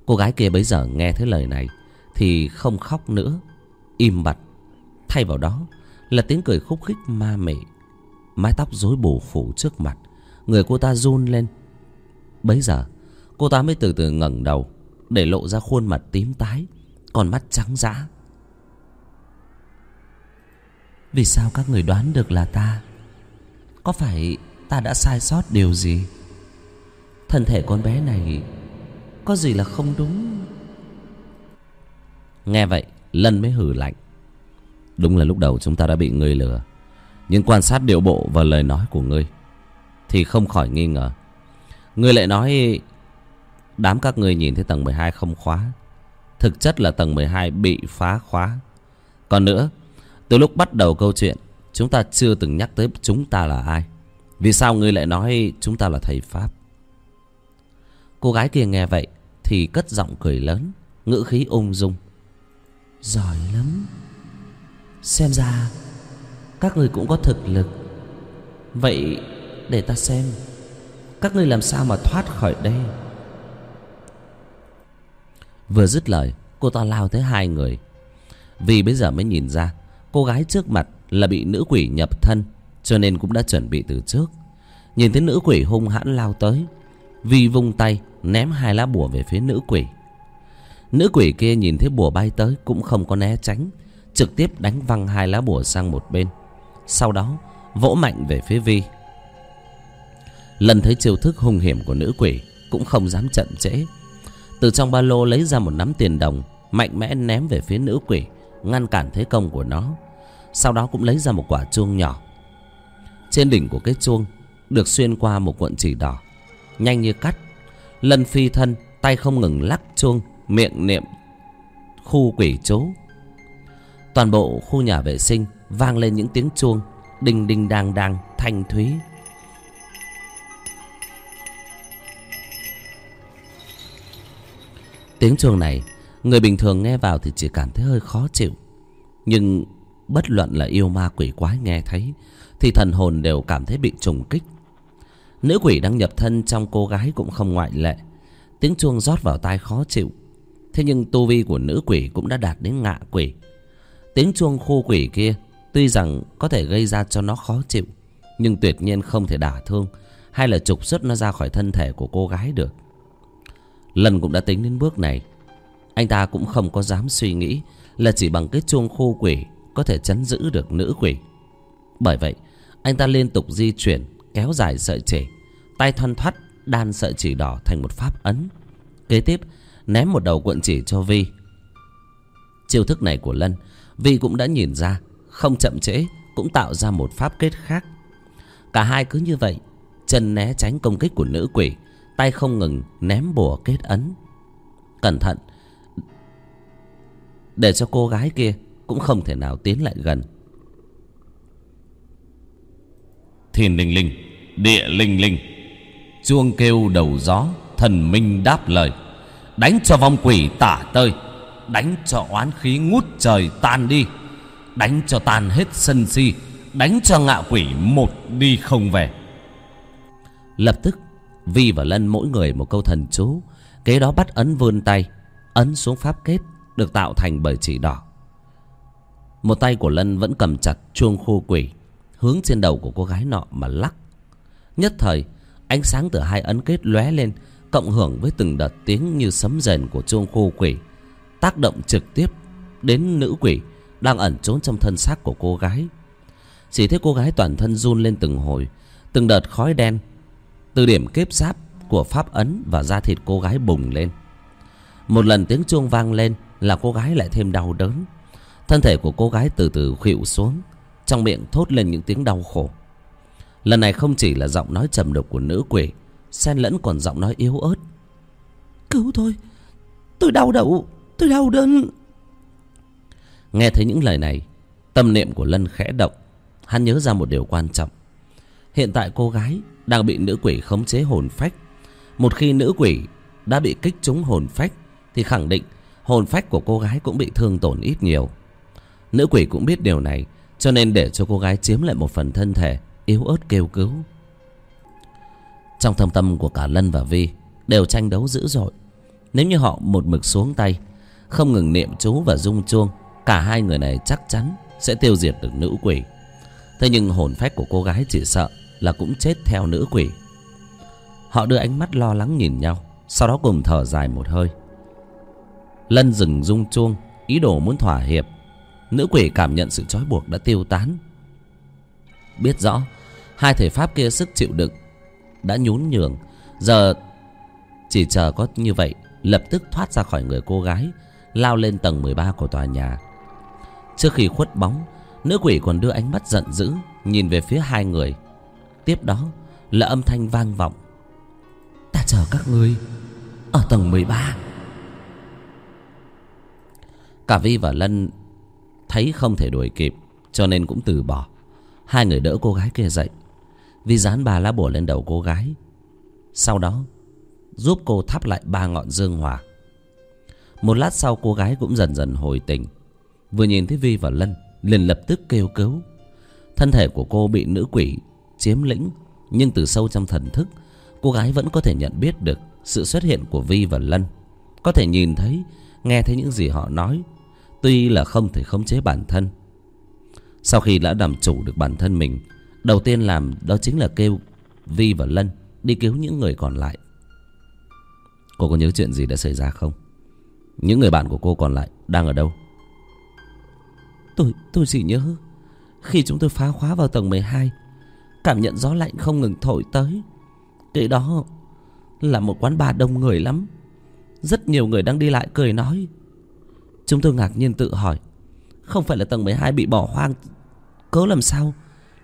Cô gái kia bấy giờ nghe thấy lời này Thì không khóc nữa, Im bặt. Thay vào đó là tiếng cười khúc khích ma mị, Mái tóc rối bù phủ trước mặt, Người cô ta run lên Bấy giờ, cô ta mới từ từ ngẩng đầu, Để lộ ra khuôn mặt tím tái, con mắt trắng dã. Vì sao các người đoán được là ta? Có phải ta đã sai sót điều gì? Thân thể con bé này Có gì là không đúng? Nghe vậy, Lân mới hử lạnh. Đúng là lúc đầu chúng ta đã bị ngươi lừa, Nhưng quan sát điệu bộ và lời nói của ngươi Thì không khỏi nghi ngờ. Ngươi lại nói Đám các ngươi nhìn thấy tầng 12 không khóa. Thực chất là tầng 12 bị phá khóa. Còn nữa, Từ lúc bắt đầu câu chuyện, Chúng ta chưa từng nhắc tới chúng ta là ai. Vì sao ngươi lại nói chúng ta là thầy Pháp? Cô gái kia nghe vậy Thì cất giọng cười lớn, Ngữ khí ung dung. Giỏi lắm. Xem ra Các người cũng có thực lực. Vậy để ta xem. Các ngươi làm sao mà thoát khỏi đây? Vừa dứt lời, Cô ta lao tới hai người. Vì bây giờ mới nhìn ra, Cô gái trước mặt là bị nữ quỷ nhập thân, Cho nên cũng đã chuẩn bị từ trước. Nhìn thấy nữ quỷ hung hãn lao tới, Vi vung tay, Ném hai lá bùa về phía nữ quỷ. Nữ quỷ kia nhìn thấy bùa bay tới Cũng không có né tránh, Trực tiếp đánh văng hai lá bùa sang một bên. Sau đó, vỗ mạnh về phía Vi. Lần thấy chiêu thức hung hiểm của nữ quỷ Cũng không dám chậm trễ. Từ trong ba lô lấy ra một nắm tiền đồng, Mạnh mẽ ném về phía nữ quỷ, Ngăn cản thế công của nó. Sau đó cũng lấy ra một quả chuông nhỏ. Trên đỉnh của cái chuông Được xuyên qua một cuộn chỉ đỏ, Nhanh như cắt. Lần phi thân, Tay không ngừng lắc chuông, Miệng niệm khu quỷ chú. Toàn bộ khu nhà vệ sinh vang lên những tiếng chuông đinh đinh đang đang, thanh thúy. Tiếng chuông này, người bình thường nghe vào thì chỉ cảm thấy hơi khó chịu. Nhưng bất luận là yêu ma quỷ quái nghe thấy, thì thần hồn đều cảm thấy bị trùng kích. Nữ quỷ đang nhập thân trong cô gái cũng không ngoại lệ. Tiếng chuông rót vào tai khó chịu. Thế nhưng tu vi của nữ quỷ cũng đã đạt đến ngạ quỷ. Tiếng chuông khu quỷ kia tuy rằng có thể gây ra cho nó khó chịu, nhưng tuyệt nhiên không thể đả thương hay là trục xuất nó ra khỏi thân thể của cô gái được. Lân cũng đã tính đến bước này. Anh ta cũng không có dám suy nghĩ là chỉ bằng cái chuông khô quỷ có thể chấn giữ được nữ quỷ. Bởi vậy, anh ta liên tục di chuyển, kéo dài sợi chỉ, tay thoăn thoắt, đan sợi chỉ đỏ thành một pháp ấn, kế tiếp ném một đầu cuộn chỉ cho vi. Chiêu thức này của lân, vi cũng đã nhìn ra, không chậm trễ, cũng tạo ra một pháp kết khác. Cả hai cứ như vậy, chân né tránh công kích của nữ quỷ tay không ngừng ném bùa kết ấn. Cẩn thận để cho cô gái kia cũng không thể nào tiến lại gần. Thiên linh linh địa linh linh chuông kêu đầu gió thần minh đáp lời. Đánh cho vong quỷ tả tơi đánh cho oán khí ngút trời tan đi đánh cho tan hết sân si đánh cho ngạ quỷ một đi không về. Lập tức vi và lân mỗi người một câu thần chú. Kế đó bắt ấn vươn tay. Ấn xuống pháp kết, được tạo thành bởi chỉ đỏ. Một tay của lân vẫn cầm chặt chuông khu quỷ, hướng trên đầu của cô gái nọ mà lắc. Nhất thời, ánh sáng từ hai ấn kết lóe lên, cộng hưởng với từng đợt tiếng như sấm rền của chuông khu quỷ, tác động trực tiếp đến nữ quỷ đang ẩn trốn trong thân xác của cô gái. Chỉ thấy cô gái toàn thân run lên từng hồi, từng đợt khói đen từ điểm kết giáp của pháp ấn và da thịt cô gái bùng lên. Một lần tiếng chuông vang lên là cô gái lại thêm đau đớn. Thân thể của cô gái từ từ khuỵu xuống trong miệng thốt lên những tiếng đau khổ. Lần này không chỉ là giọng nói trầm độc của nữ quỷ xen lẫn còn giọng nói yếu ớt. Cứu tôi tôi đau đầu tôi đau đớn. Nghe thấy những lời này tâm niệm của lân khẽ động. Hắn nhớ ra một điều quan trọng. Hiện tại cô gái đang bị nữ quỷ khống chế hồn phách. Một khi nữ quỷ đã bị kích trúng hồn phách, thì khẳng định hồn phách của cô gái cũng bị thương tổn ít nhiều. Nữ quỷ cũng biết điều này, cho nên để cho cô gái chiếm lại một phần thân thể, yếu ớt kêu cứu. Trong thâm tâm của cả lân và vi, đều tranh đấu dữ dội. Nếu như họ một mực xuống tay, không ngừng niệm chú và rung chuông, cả hai người này chắc chắn sẽ tiêu diệt được nữ quỷ. Thế nhưng hồn phách của cô gái chỉ sợ là cũng chết theo nữ quỷ. Họ đưa ánh mắt lo lắng nhìn nhau, sau đó cùng thở dài một hơi. Lân dừng rung chuông, ý đồ muốn thỏa hiệp. Nữ quỷ cảm nhận sự trói buộc đã tiêu tán. Biết rõ, hai thể pháp kia sức chịu đựng, đã nhún nhường. Giờ chỉ chờ có như vậy, lập tức thoát ra khỏi người cô gái, lao lên tầng 13 của tòa nhà. Trước khi khuất bóng, nữ quỷ còn đưa ánh mắt giận dữ nhìn về phía hai người tiếp đó là âm thanh vang vọng. Ta chờ các ngươi ở tầng 13 cả vi và lân thấy không thể đuổi kịp, cho nên cũng từ bỏ. Hai người đỡ cô gái kia dậy. Vi dán ba lá bùa lên đầu cô gái. Sau đó, giúp cô thắp lại ba ngọn dương hỏa một lát sau, cô gái cũng dần dần hồi tỉnh. Vừa nhìn thấy vi và lân, liền lập tức kêu cứu. Thân thể của cô bị nữ quỷ chiếm lĩnh, nhưng từ sâu trong thần thức, cô gái vẫn có thể nhận biết được sự xuất hiện của vi và lân. Có thể nhìn thấy, nghe thấy những gì họ nói, tuy là không thể khống chế bản thân. Sau khi đã làm chủ được bản thân mình, đầu tiên làm đó chính là kêu vi và lân đi cứu những người còn lại. Cô có nhớ chuyện gì đã xảy ra không? Những người bạn của cô còn lại đang ở đâu? Tôi tôi chỉ nhớ khi chúng tôi phá khóa vào tầng 12 cảm nhận gió lạnh không ngừng thổi tới. Cái đó là một quán bar đông người lắm. Rất nhiều người đang đi lại cười nói. Chúng tôi ngạc nhiên tự hỏi, không phải là tầng 12 bị bỏ hoang cớ làm sao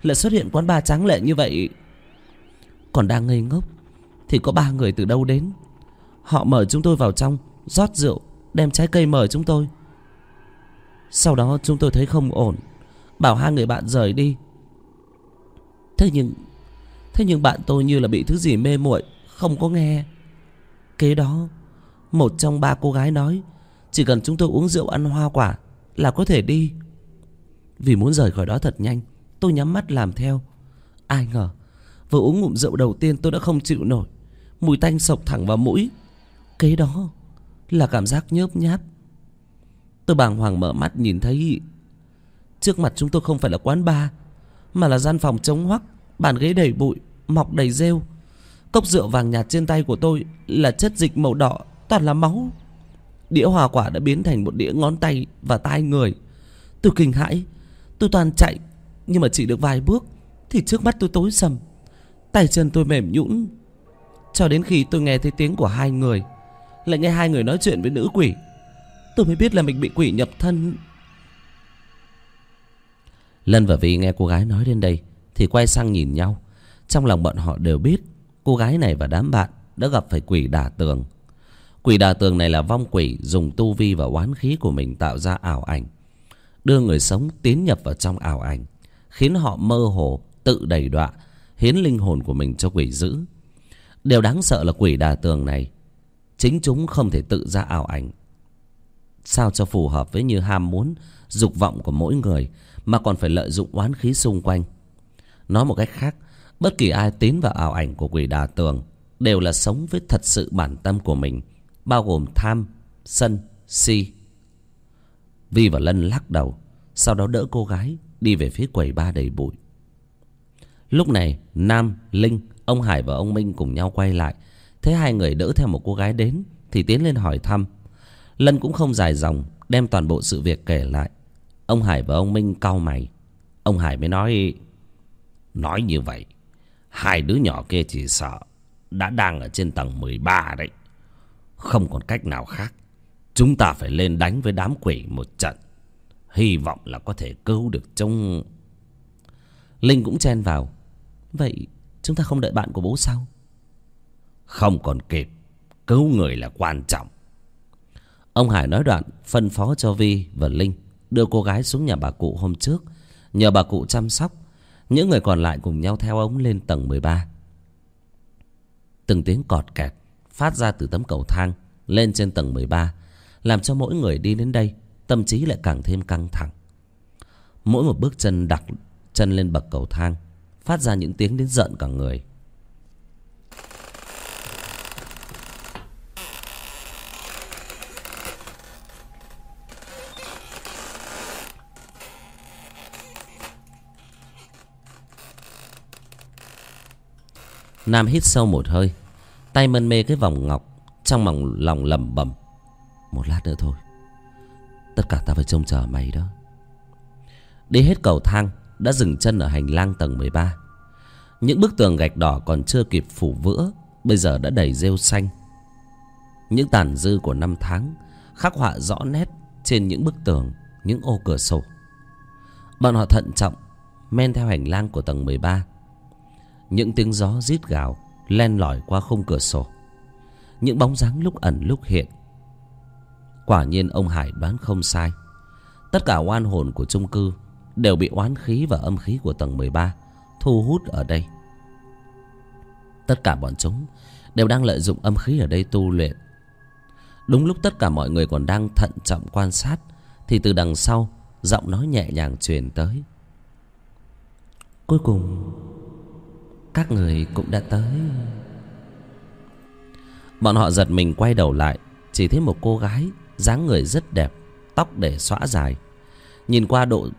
lại xuất hiện quán bar tráng lệ như vậy? Còn đang ngây ngốc thì có ba người từ đâu đến? Họ mời chúng tôi vào trong, rót rượu, đem trái cây mời chúng tôi. Sau đó chúng tôi thấy không ổn, Bảo hai người bạn rời đi. Thế nhưng Thế nhưng bạn tôi như là bị thứ gì mê muội, Không có nghe. Kế đó, Một trong ba cô gái nói, Chỉ cần chúng tôi uống rượu ăn hoa quả Là có thể đi. Vì muốn rời khỏi đó thật nhanh, Tôi nhắm mắt làm theo. Ai ngờ, Vừa uống ngụm rượu đầu tiên tôi đã không chịu nổi, Mùi tanh sộc thẳng vào mũi. Kế đó Là cảm giác nhớp nháp. Tôi bàng hoàng mở mắt nhìn thấy, Trước mặt chúng tôi không phải là quán bar mà là gian phòng trống hoắc, Bàn ghế đầy bụi, Mọc đầy rêu. Cốc rượu vàng nhạt trên tay của tôi Là chất dịch màu đỏ, Toàn là máu. Đĩa hoa quả đã biến thành một đĩa ngón tay Và tai người. Tôi kinh hãi, Tôi toàn chạy, Nhưng mà chỉ được vài bước Thì trước mắt tôi tối sầm. Tay chân tôi mềm nhũn, Cho đến khi tôi nghe thấy tiếng của hai người. Lại nghe hai người nói chuyện với nữ quỷ. Tôi mới biết là mình bị quỷ nhập thân. Lân và Vi nghe cô gái nói đến đây Thì quay sang nhìn nhau. Trong lòng bọn họ đều biết Cô gái này và đám bạn đã gặp phải quỷ đả tường. Quỷ đả tường này là vong quỷ Dùng tu vi và oán khí của mình tạo ra ảo ảnh, Đưa người sống tiến nhập vào trong ảo ảnh, Khiến họ mơ hồ, Tự đầy đọa, Hiến linh hồn của mình cho quỷ giữ. Điều đáng sợ là quỷ đà tường này, Chính chúng không thể tự ra ảo ảnh. Sao cho phù hợp với như ham muốn Dục vọng của mỗi người Mà còn phải lợi dụng oán khí xung quanh. Nói một cách khác Bất kỳ ai tín vào ảo ảnh của quỷ đà tường Đều là sống với thật sự bản tâm của mình Bao gồm tham, sân, si. Vi và Lân lắc đầu Sau đó đỡ cô gái Đi về phía quầy ba đầy bụi. Lúc này Nam, Linh, ông Hải và ông Minh cùng nhau quay lại. Thấy hai người đỡ theo một cô gái đến Thì tiến lên hỏi thăm. Lân cũng không dài dòng Đem toàn bộ sự việc kể lại. Ông Hải và ông Minh cau mày. Ông Hải mới nói Nói như vậy, Hai đứa nhỏ kia chỉ sợ Đã đang ở trên tầng 13 đấy. Không còn cách nào khác, Chúng ta phải lên đánh với đám quỷ một trận. Hy vọng là có thể cứu được chúng. Linh cũng chen vào, Vậy chúng ta không đợi bạn của bố sao? Không còn kịp, Cứu người là quan trọng. Ông Hải nói đoạn phân phó cho Vi và Linh. Đưa cô gái xuống nhà bà cụ hôm trước, Nhờ bà cụ chăm sóc. Những người còn lại cùng nhau theo ông lên tầng 13 Từng tiếng cọt kẹt Phát ra từ tấm cầu thang Lên trên tầng 13 Làm cho mỗi người đi đến đây, Tâm trí lại càng thêm căng thẳng. Mỗi một bước chân đặt chân lên bậc cầu thang, Phát ra những tiếng đến giận cả người. Nam hít sâu một hơi, Tay mân mê cái vòng ngọc Trong lòng lòng lầm bầm Một lát nữa thôi, Tất cả ta phải trông chờ mày đó. Đi hết cầu thang, Đã dừng chân ở hành lang tầng 13 Những bức tường gạch đỏ còn chưa kịp phủ vữa, Bây giờ đã đầy rêu xanh. Những tàn dư của năm tháng Khắc họa rõ nét Trên những bức tường, Những ô cửa sổ. Bọn họ thận trọng, Men theo hành lang của tầng 13 những tiếng gió rít gào, len lỏi qua khung cửa sổ. Những bóng dáng lúc ẩn lúc hiện. Quả nhiên ông hải đoán không sai. Tất cả oan hồn của trung cư đều bị oán khí và âm khí của tầng 13 thu hút ở đây. Tất cả bọn chúng đều đang lợi dụng âm khí ở đây tu luyện. Đúng lúc tất cả mọi người còn đang thận trọng quan sát, thì từ đằng sau giọng nói nhẹ nhàng truyền tới. Cuối cùng các người cũng đã tới. Bọn họ giật mình quay đầu lại, Chỉ thấy một cô gái dáng người rất đẹp, Tóc để xõa dài, Nhìn qua độ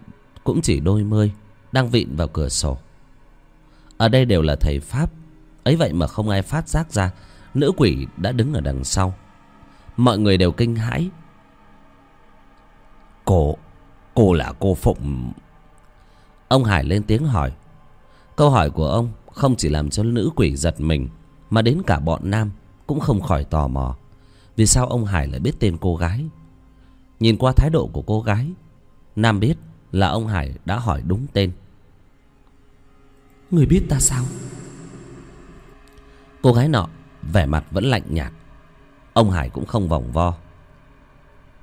cũng chỉ đôi mươi, Đang vịn vào cửa sổ. Ở đây đều là thầy Pháp, Ấy vậy mà không ai phát giác ra, Nữ quỷ đã đứng ở đằng sau. Mọi người đều kinh hãi. Cô Cô là cô Phụng. Ông Hải lên tiếng hỏi. Câu hỏi của ông không chỉ làm cho nữ quỷ giật mình Mà đến cả bọn nam Cũng không khỏi tò mò. Vì sao ông Hải lại biết tên cô gái? Nhìn qua thái độ của cô gái Nam biết là ông Hải đã hỏi đúng tên. Người biết ta sao? Cô gái nọ Vẻ mặt vẫn lạnh nhạt. Ông Hải cũng không vòng vo.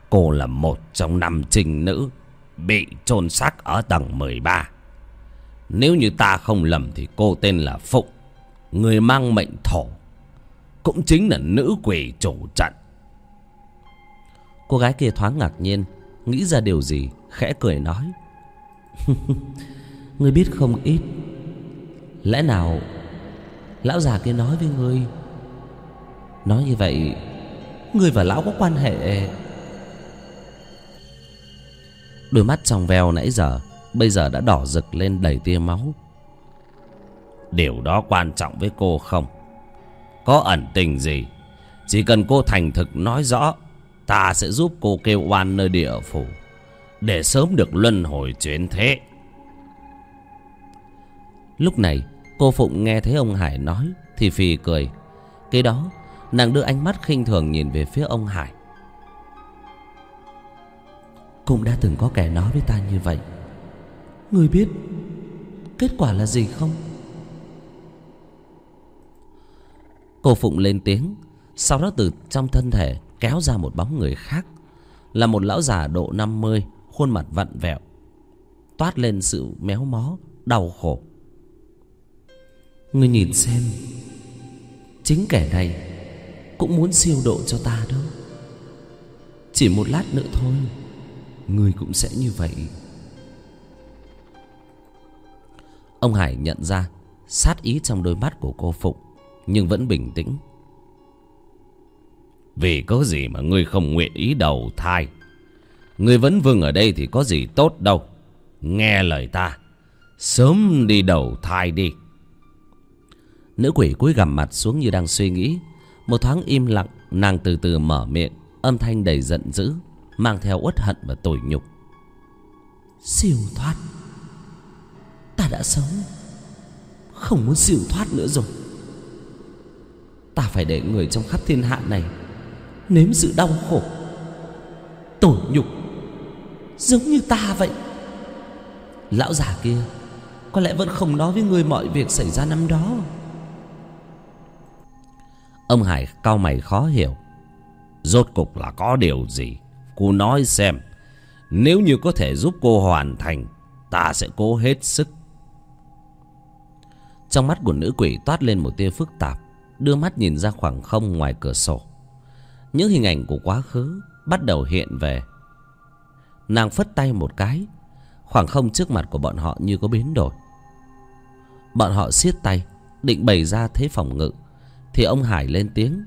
Cô là một trong năm trình nữ Bị chôn xác ở tầng 13 nếu như ta không lầm thì cô tên là Phụng, Người mang mệnh thổ, Cũng chính là nữ quỷ chủ trận. Cô gái kia thoáng ngạc nhiên, Nghĩ ra điều gì, Khẽ cười nói. Ngươi biết không ít. Lẽ nào Lão già kia nói với ngươi, Nói như vậy, Ngươi và lão có quan hệ? Đôi mắt trong veo nãy giờ Bây giờ đã đỏ rực lên đầy tia máu. Điều đó quan trọng với cô không? Có ẩn tình gì? Chỉ cần cô thành thực nói rõ Ta sẽ giúp cô kêu oan nơi địa phủ Để sớm được luân hồi chuyển thế. Lúc này cô Phụng nghe thấy ông Hải nói Thì phì cười. Kế đó nàng đưa ánh mắt khinh thường nhìn về phía ông Hải. Cũng đã từng có kẻ nói với ta như vậy Người biết Kết quả là gì không? Cô Phụng lên tiếng, Sau đó từ trong thân thể Kéo ra một bóng người khác, Là một lão già độ 50 Khuôn mặt vặn vẹo, Toát lên sự méo mó, Đau khổ. Ngươi nhìn xem, Chính kẻ này Cũng muốn siêu độ cho ta đó. Chỉ một lát nữa thôi, Ngươi cũng sẽ như vậy. Ông Hải nhận ra Sát ý trong đôi mắt của cô Phụng, Nhưng vẫn bình tĩnh. Vì có gì mà ngươi không nguyện ý đầu thai? Ngươi vẫn vương ở đây thì có gì tốt đâu. Nghe lời ta, Sớm đi đầu thai đi. Nữ quỷ cúi gằm mặt xuống như đang suy nghĩ. Một thoáng im lặng, Nàng từ từ mở miệng, Âm thanh đầy giận dữ, Mang theo uất hận và tủi nhục. Siêu thoát. Ta đã sống. Không muốn siêu thoát nữa rồi. Ta phải để người trong khắp thiên hạ này Nếm sự đau khổ, tổn nhục, Giống như ta vậy. Lão già kia Có lẽ vẫn không nói với người mọi việc xảy ra năm đó. Ông Hải cau mày khó hiểu. Rốt cục là có điều gì? Cô nói xem. Nếu như có thể giúp cô hoàn thành, Ta sẽ cố hết sức. Trong mắt của nữ quỷ toát lên một tia phức tạp, Đưa mắt nhìn ra khoảng không ngoài cửa sổ. Những hình ảnh của quá khứ Bắt đầu hiện về. Nàng phất tay một cái, Khoảng không trước mặt của bọn họ như có biến đổi. Bọn họ siết tay, Định bày ra thế phòng ngự, thì ông Hải lên tiếng.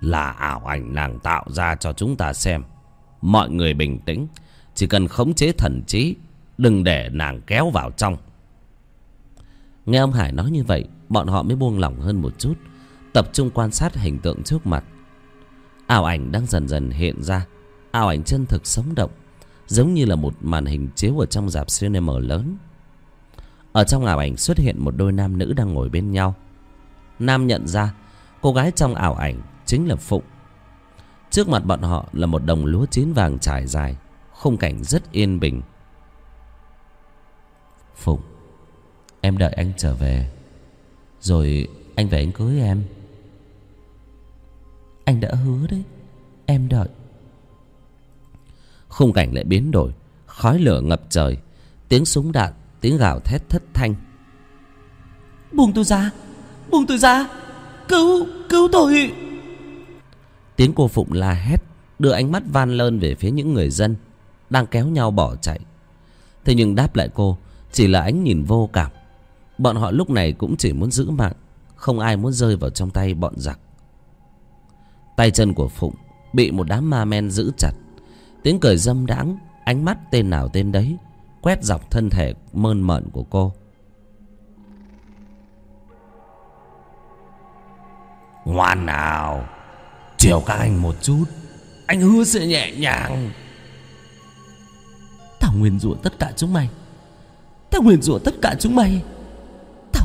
Là ảo ảnh nàng tạo ra cho chúng ta xem. Mọi người bình tĩnh, Chỉ cần khống chế thần trí, Đừng để nàng kéo vào trong. Nghe ông Hải nói như vậy Bọn họ mới buông lỏng hơn một chút Tập trung quan sát hình tượng trước mặt. Ảo ảnh đang dần dần hiện ra. Ảo ảnh chân thực sống động Giống như là một màn hình chiếu ở trong dạp cinema lớn. Ở trong ảo ảnh xuất hiện một đôi nam nữ đang ngồi bên nhau. Nam nhận ra cô gái trong ảo ảnh chính là Phụng. Trước mặt bọn họ là một đồng lúa chín vàng trải dài, khung cảnh rất yên bình. Phụng, em đợi anh trở về, rồi anh về anh cưới em. Anh đã hứa đấy, em đợi. Khung cảnh lại biến đổi, khói lửa ngập trời, tiếng súng đạn, tiếng gào thét thất thanh. Buông tôi ra! Buông tôi ra Cứu Cứu tôi Tiếng cô Phụng la hét Đưa ánh mắt van lơn về phía những người dân Đang kéo nhau bỏ chạy Thế nhưng đáp lại cô Chỉ là ánh nhìn vô cảm Bọn họ lúc này cũng chỉ muốn giữ mạng Không ai muốn rơi vào trong tay bọn giặc. Tay chân của Phụng Bị một đám ma men giữ chặt. Tiếng cười dâm đãng Ánh mắt tên nào tên đấy Quét dọc thân thể mơn mởn của cô. Ngoan nào Chiều các anh một chút. Anh hứa sẽ nhẹ nhàng. Tao nguyên rủa tất cả chúng mày. Tao nguyên rủa tất cả chúng mày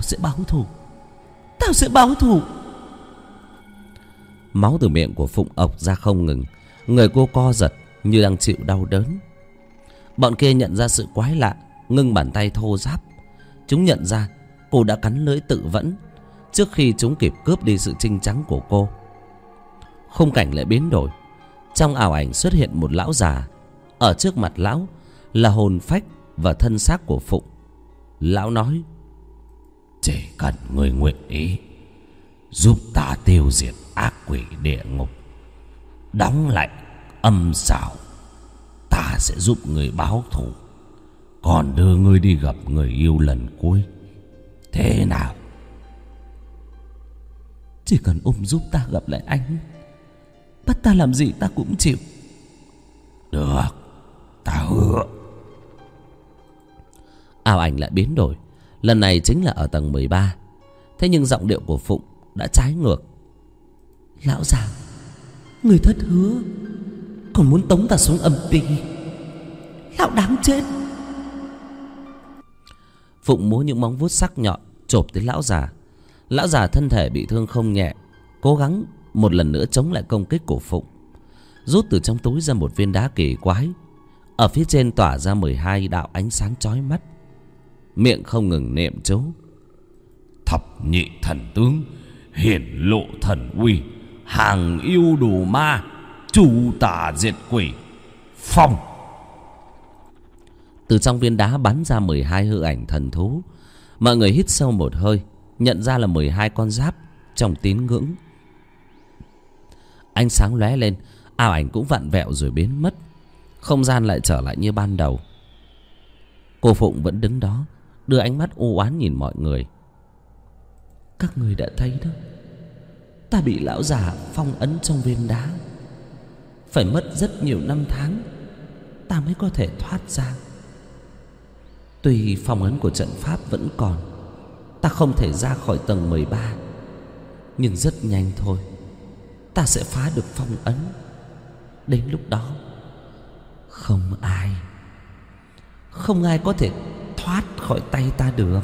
Tao sẽ báo thù. Tao sẽ báo thù. Máu từ miệng của Phụng ộc ra không ngừng. Người cô co giật Như đang chịu đau đớn. Bọn kia nhận ra sự quái lạ, Ngưng bàn tay thô ráp Chúng nhận ra cô đã cắn lưỡi tự vẫn trước khi chúng kịp cướp đi sự trinh trắng của cô. Khung cảnh lại biến đổi. Trong ảo ảnh xuất hiện một lão già. Ở trước mặt lão là hồn phách và thân xác của phụng. Lão nói chỉ cần người nguyện ý giúp ta tiêu diệt ác quỷ địa ngục, đóng lại âm xảo ta sẽ giúp người báo thù. Còn đưa ngươi đi gặp người yêu lần cuối, thế nào? Chỉ cần ôm giúp ta gặp lại anh, bắt ta làm gì ta cũng chịu. Được, ta hứa. Ảo ảnh lại biến đổi lần này chính là ở tầng mười ba. Thế nhưng giọng điệu của phụng đã trái ngược. Lão già, người thất hứa, còn muốn tống ta xuống âm ti lão đáng chết. Phụng múa những móng vuốt sắc nhọn, chộp tới lão già. Lão già thân thể bị thương không nhẹ, cố gắng một lần nữa chống lại công kích của phụng. Rút từ trong túi ra một viên đá kỳ quái. Ở phía trên tỏa ra mười hai đạo ánh sáng chói mắt miệng không ngừng niệm chú. Thập nhị thần tướng, hiển lộ thần uy, hàng yêu đồ ma chủ tả diệt quỷ, phong. Từ trong viên đá bắn ra mười hai hư ảnh thần thú. Mọi người hít sâu một hơi, nhận ra là mười hai con giáp trong tín ngưỡng. Ánh sáng lóe lên, ảo ảnh cũng vặn vẹo rồi biến mất. Không gian lại trở lại như ban đầu. Cô phụng vẫn đứng đó đưa ánh mắt u oán nhìn mọi người. Các người đã thấy đó. Ta bị lão già phong ấn trong viên đá. Phải mất rất nhiều năm tháng, ta mới có thể thoát ra. Tuy phong ấn của trận pháp vẫn còn, ta không thể ra khỏi tầng mười ba, nhưng rất nhanh thôi, ta sẽ phá được phong ấn. Đến lúc đó, không ai không ai có thể thoát khỏi tay ta được.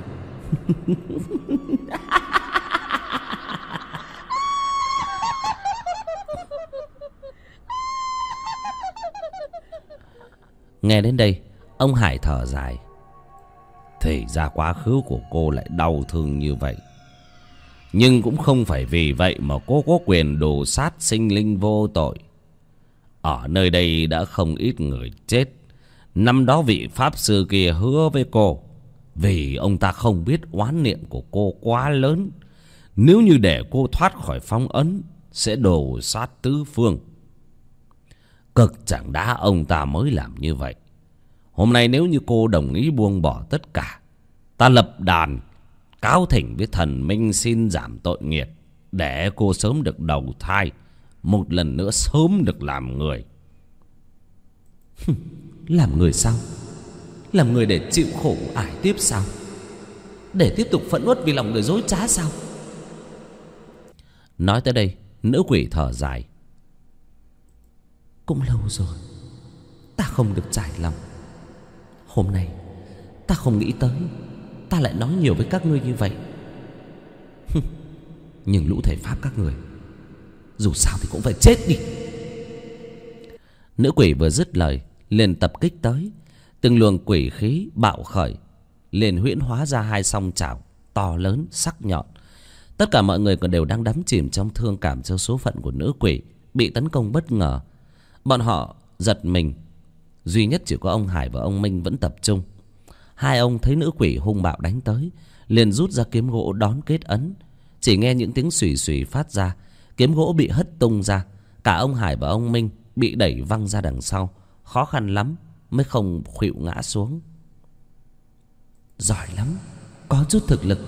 Nghe đến đây, ông hải thở dài. Thì ra quá khứ của cô lại đau thương như vậy. Nhưng cũng không phải vì vậy mà cô có quyền đồ sát sinh linh vô tội. Ở nơi đây đã không ít người chết năm đó vị pháp sư kia hứa với cô, vì ông ta không biết oán niệm của cô quá lớn, nếu như để cô thoát khỏi phong ấn, sẽ đổ sát tứ phương. Cực chẳng đã ông ta mới làm như vậy. Hôm nay nếu như cô đồng ý buông bỏ tất cả, ta lập đàn, cáo thỉnh với thần minh xin giảm tội nghiệp, để cô sớm được đầu thai, một lần nữa sớm được làm người. làm người sao? Làm người để chịu khổ ải tiếp sao? Để tiếp tục phẫn uất vì lòng người dối trá sao? Nói tới đây, nữ quỷ thở dài. Cũng lâu rồi, ta không được trải lòng. Hôm nay, ta không nghĩ tới, ta lại nói nhiều với các ngươi như vậy. Nhưng lũ thể pháp các người, dù sao thì cũng phải chết đi. Nữ quỷ vừa dứt lời liền tập kích tới. Từng luồng quỷ khí bạo khởi, liền huyễn hóa ra hai song chảo to lớn, sắc nhọn. Tất cả mọi người còn đều đang đắm chìm trong thương cảm cho số phận của nữ quỷ, bị tấn công bất ngờ. Bọn họ giật mình. Duy nhất chỉ có ông hải và ông minh vẫn tập trung. Hai ông thấy nữ quỷ hung bạo đánh tới, liền rút ra kiếm gỗ đón kết ấn. Chỉ nghe những tiếng xùy xùy phát ra, kiếm gỗ bị hất tung ra. Cả ông hải và ông minh bị đẩy văng ra đằng sau khó khăn lắm mới không khuỵu ngã xuống. Giỏi lắm, có chút thực lực.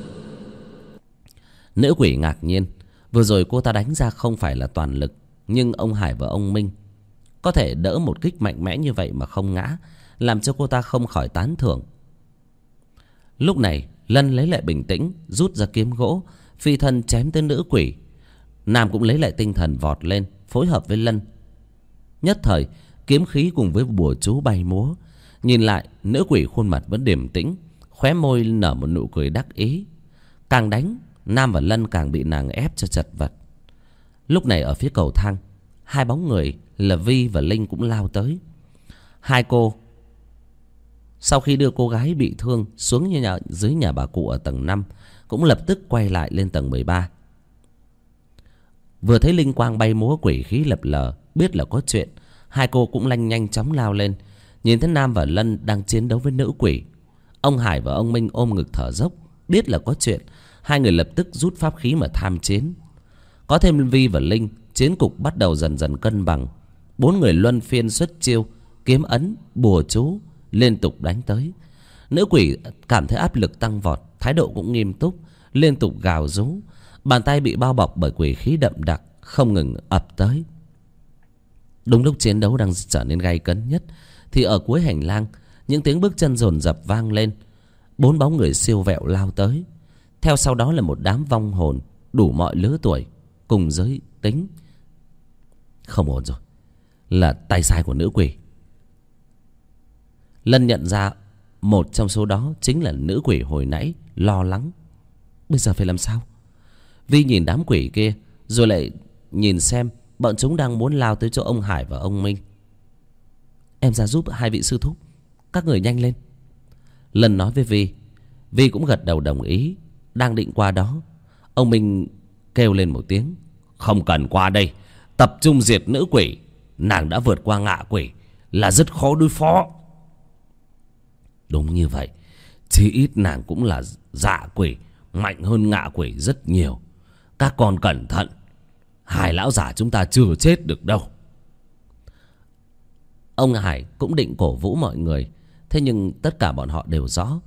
Nữ quỷ ngạc nhiên, vừa rồi cô ta đánh ra không phải là toàn lực, nhưng ông hải và ông minh có thể đỡ một kích mạnh mẽ như vậy mà không ngã, làm cho cô ta không khỏi tán thưởng. Lúc này, lân lấy lại bình tĩnh, rút ra kiếm gỗ, phi thân chém tới nữ quỷ. Nam cũng lấy lại tinh thần vọt lên, phối hợp với lân. Nhất thời kiếm khí cùng với bùa chú bay múa. Nhìn lại nữ quỷ khuôn mặt vẫn điềm tĩnh khóe môi nở một nụ cười đắc ý. Càng đánh nam và lân càng bị nàng ép cho chật vật. Lúc này ở phía cầu thang hai bóng người là vi và linh cũng lao tới. Hai cô sau khi đưa cô gái bị thương xuống nhà, dưới nhà bà cụ ở tầng năm cũng lập tức quay lại lên tầng mười ba. Vừa thấy linh quang bay múa quỷ khí lập lờ biết là có chuyện hai cô cũng lanh nhanh chóng lao lên. Nhìn thấy nam và lân đang chiến đấu với nữ quỷ, ông hải và ông minh ôm ngực thở dốc, biết là có chuyện. Hai người lập tức rút pháp khí mà tham chiến. Có thêm vi và linh, chiến cục bắt đầu dần dần cân bằng. Bốn người luân phiên xuất chiêu, kiếm ấn, bùa chú, liên tục đánh tới. Nữ quỷ cảm thấy áp lực tăng vọt, thái độ cũng nghiêm túc, liên tục gào rú. Bàn tay bị bao bọc bởi quỷ khí đậm đặc, không ngừng ập tới đúng lúc chiến đấu đang trở nên gay cấn nhất, thì ở cuối hành lang, những tiếng bước chân rồn rập vang lên. Bốn bóng người siêu vẹo lao tới. Theo sau đó là một đám vong hồn, đủ mọi lứa tuổi, cùng giới tính. Không ổn rồi, là tay sai của nữ quỷ. Lân nhận ra một trong số đó chính là nữ quỷ hồi nãy, lo lắng. Bây giờ phải làm sao? Vi nhìn đám quỷ kia, rồi lại nhìn xem bọn chúng đang muốn lao tới chỗ ông hải và ông minh. Em ra giúp hai vị sư thúc. Các người nhanh lên. Lần nói với vi vi cũng gật đầu đồng ý. Đang định qua đó, ông minh kêu lên một tiếng. Không cần qua đây. Tập trung diệt nữ quỷ. Nàng đã vượt qua ngạ quỷ. Là rất khó đối phó. Đúng như vậy. Chí ít nàng cũng là dạ quỷ. Mạnh hơn ngạ quỷ rất nhiều. Các con cẩn thận. Hải lão giả chúng ta chưa chết được đâu. Ông hải cũng định cổ vũ mọi người, thế nhưng tất cả bọn họ đều rõ,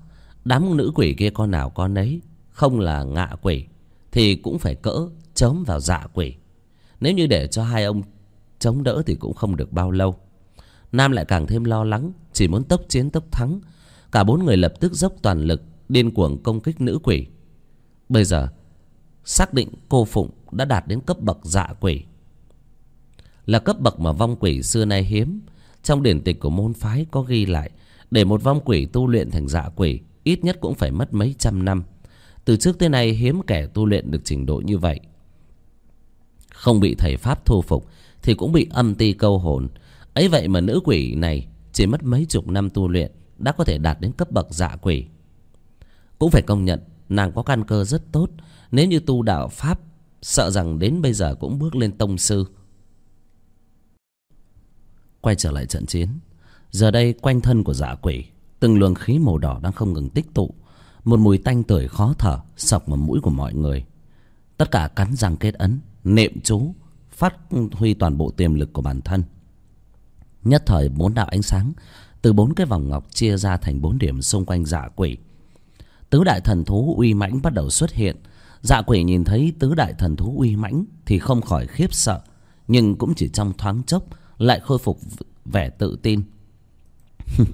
đám nữ quỷ kia con nào con ấy không là ngạ quỷ, thì cũng phải cỡ chớm vào dạ quỷ. Nếu như để cho hai ông chống đỡ thì cũng không được bao lâu. Nam lại càng thêm lo lắng, chỉ muốn tốc chiến tốc thắng. Cả bốn người lập tức dốc toàn lực, điên cuồng công kích nữ quỷ. Bây giờ xác định cô phụng đã đạt đến cấp bậc dạ quỷ. Là cấp bậc mà vong quỷ xưa nay hiếm, trong điển tịch của môn phái có ghi lại, để một vong quỷ tu luyện thành dạ quỷ, ít nhất cũng phải mất mấy trăm năm. Từ trước tới nay hiếm kẻ tu luyện được trình độ như vậy. Không bị thầy pháp thu phục thì cũng bị âm ti câu hồn. Ấy vậy mà nữ quỷ này chỉ mất mấy chục năm tu luyện đã có thể đạt đến cấp bậc dạ quỷ. Cũng phải công nhận nàng có căn cơ rất tốt. Nếu như tu đạo pháp, sợ rằng đến bây giờ cũng bước lên tông sư. Quay trở lại trận chiến. Giờ đây quanh thân của dạ quỷ, từng luồng khí màu đỏ đang không ngừng tích tụ. Một mùi tanh tưởi khó thở sọc vào mũi của mọi người. Tất cả cắn răng kết ấn, niệm chú, phát huy toàn bộ tiềm lực của bản thân. Nhất thời bốn đạo ánh sáng từ bốn cái vòng ngọc chia ra thành bốn điểm xung quanh dạ quỷ tứ đại thần thú uy mãnh bắt đầu xuất hiện. Dạ quỷ nhìn thấy tứ đại thần thú uy mãnh thì không khỏi khiếp sợ, nhưng cũng chỉ trong thoáng chốc lại khôi phục vẻ tự tin.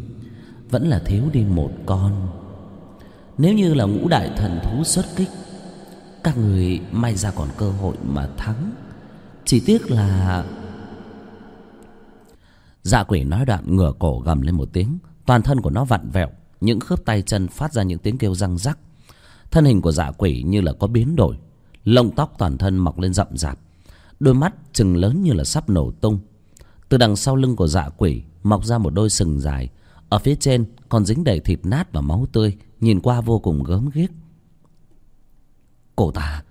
Vẫn là thiếu đi một con. Nếu như là ngũ đại thần thú xuất kích, các người may ra còn cơ hội mà thắng. Chỉ tiếc là dạ quỷ nói đoạn ngửa cổ gầm lên một tiếng, toàn thân của nó vặn vẹo những khớp tay chân phát ra những tiếng kêu răng rắc. Thân hình của dạ quỷ như là có biến đổi. Lông tóc toàn thân mọc lên rậm rạp. Đôi mắt chừng lớn như là sắp nổ tung. Từ đằng sau lưng của dạ quỷ mọc ra một đôi sừng dài. Ở phía trên còn dính đầy thịt nát và máu tươi, nhìn qua vô cùng gớm ghiếc. Cô ta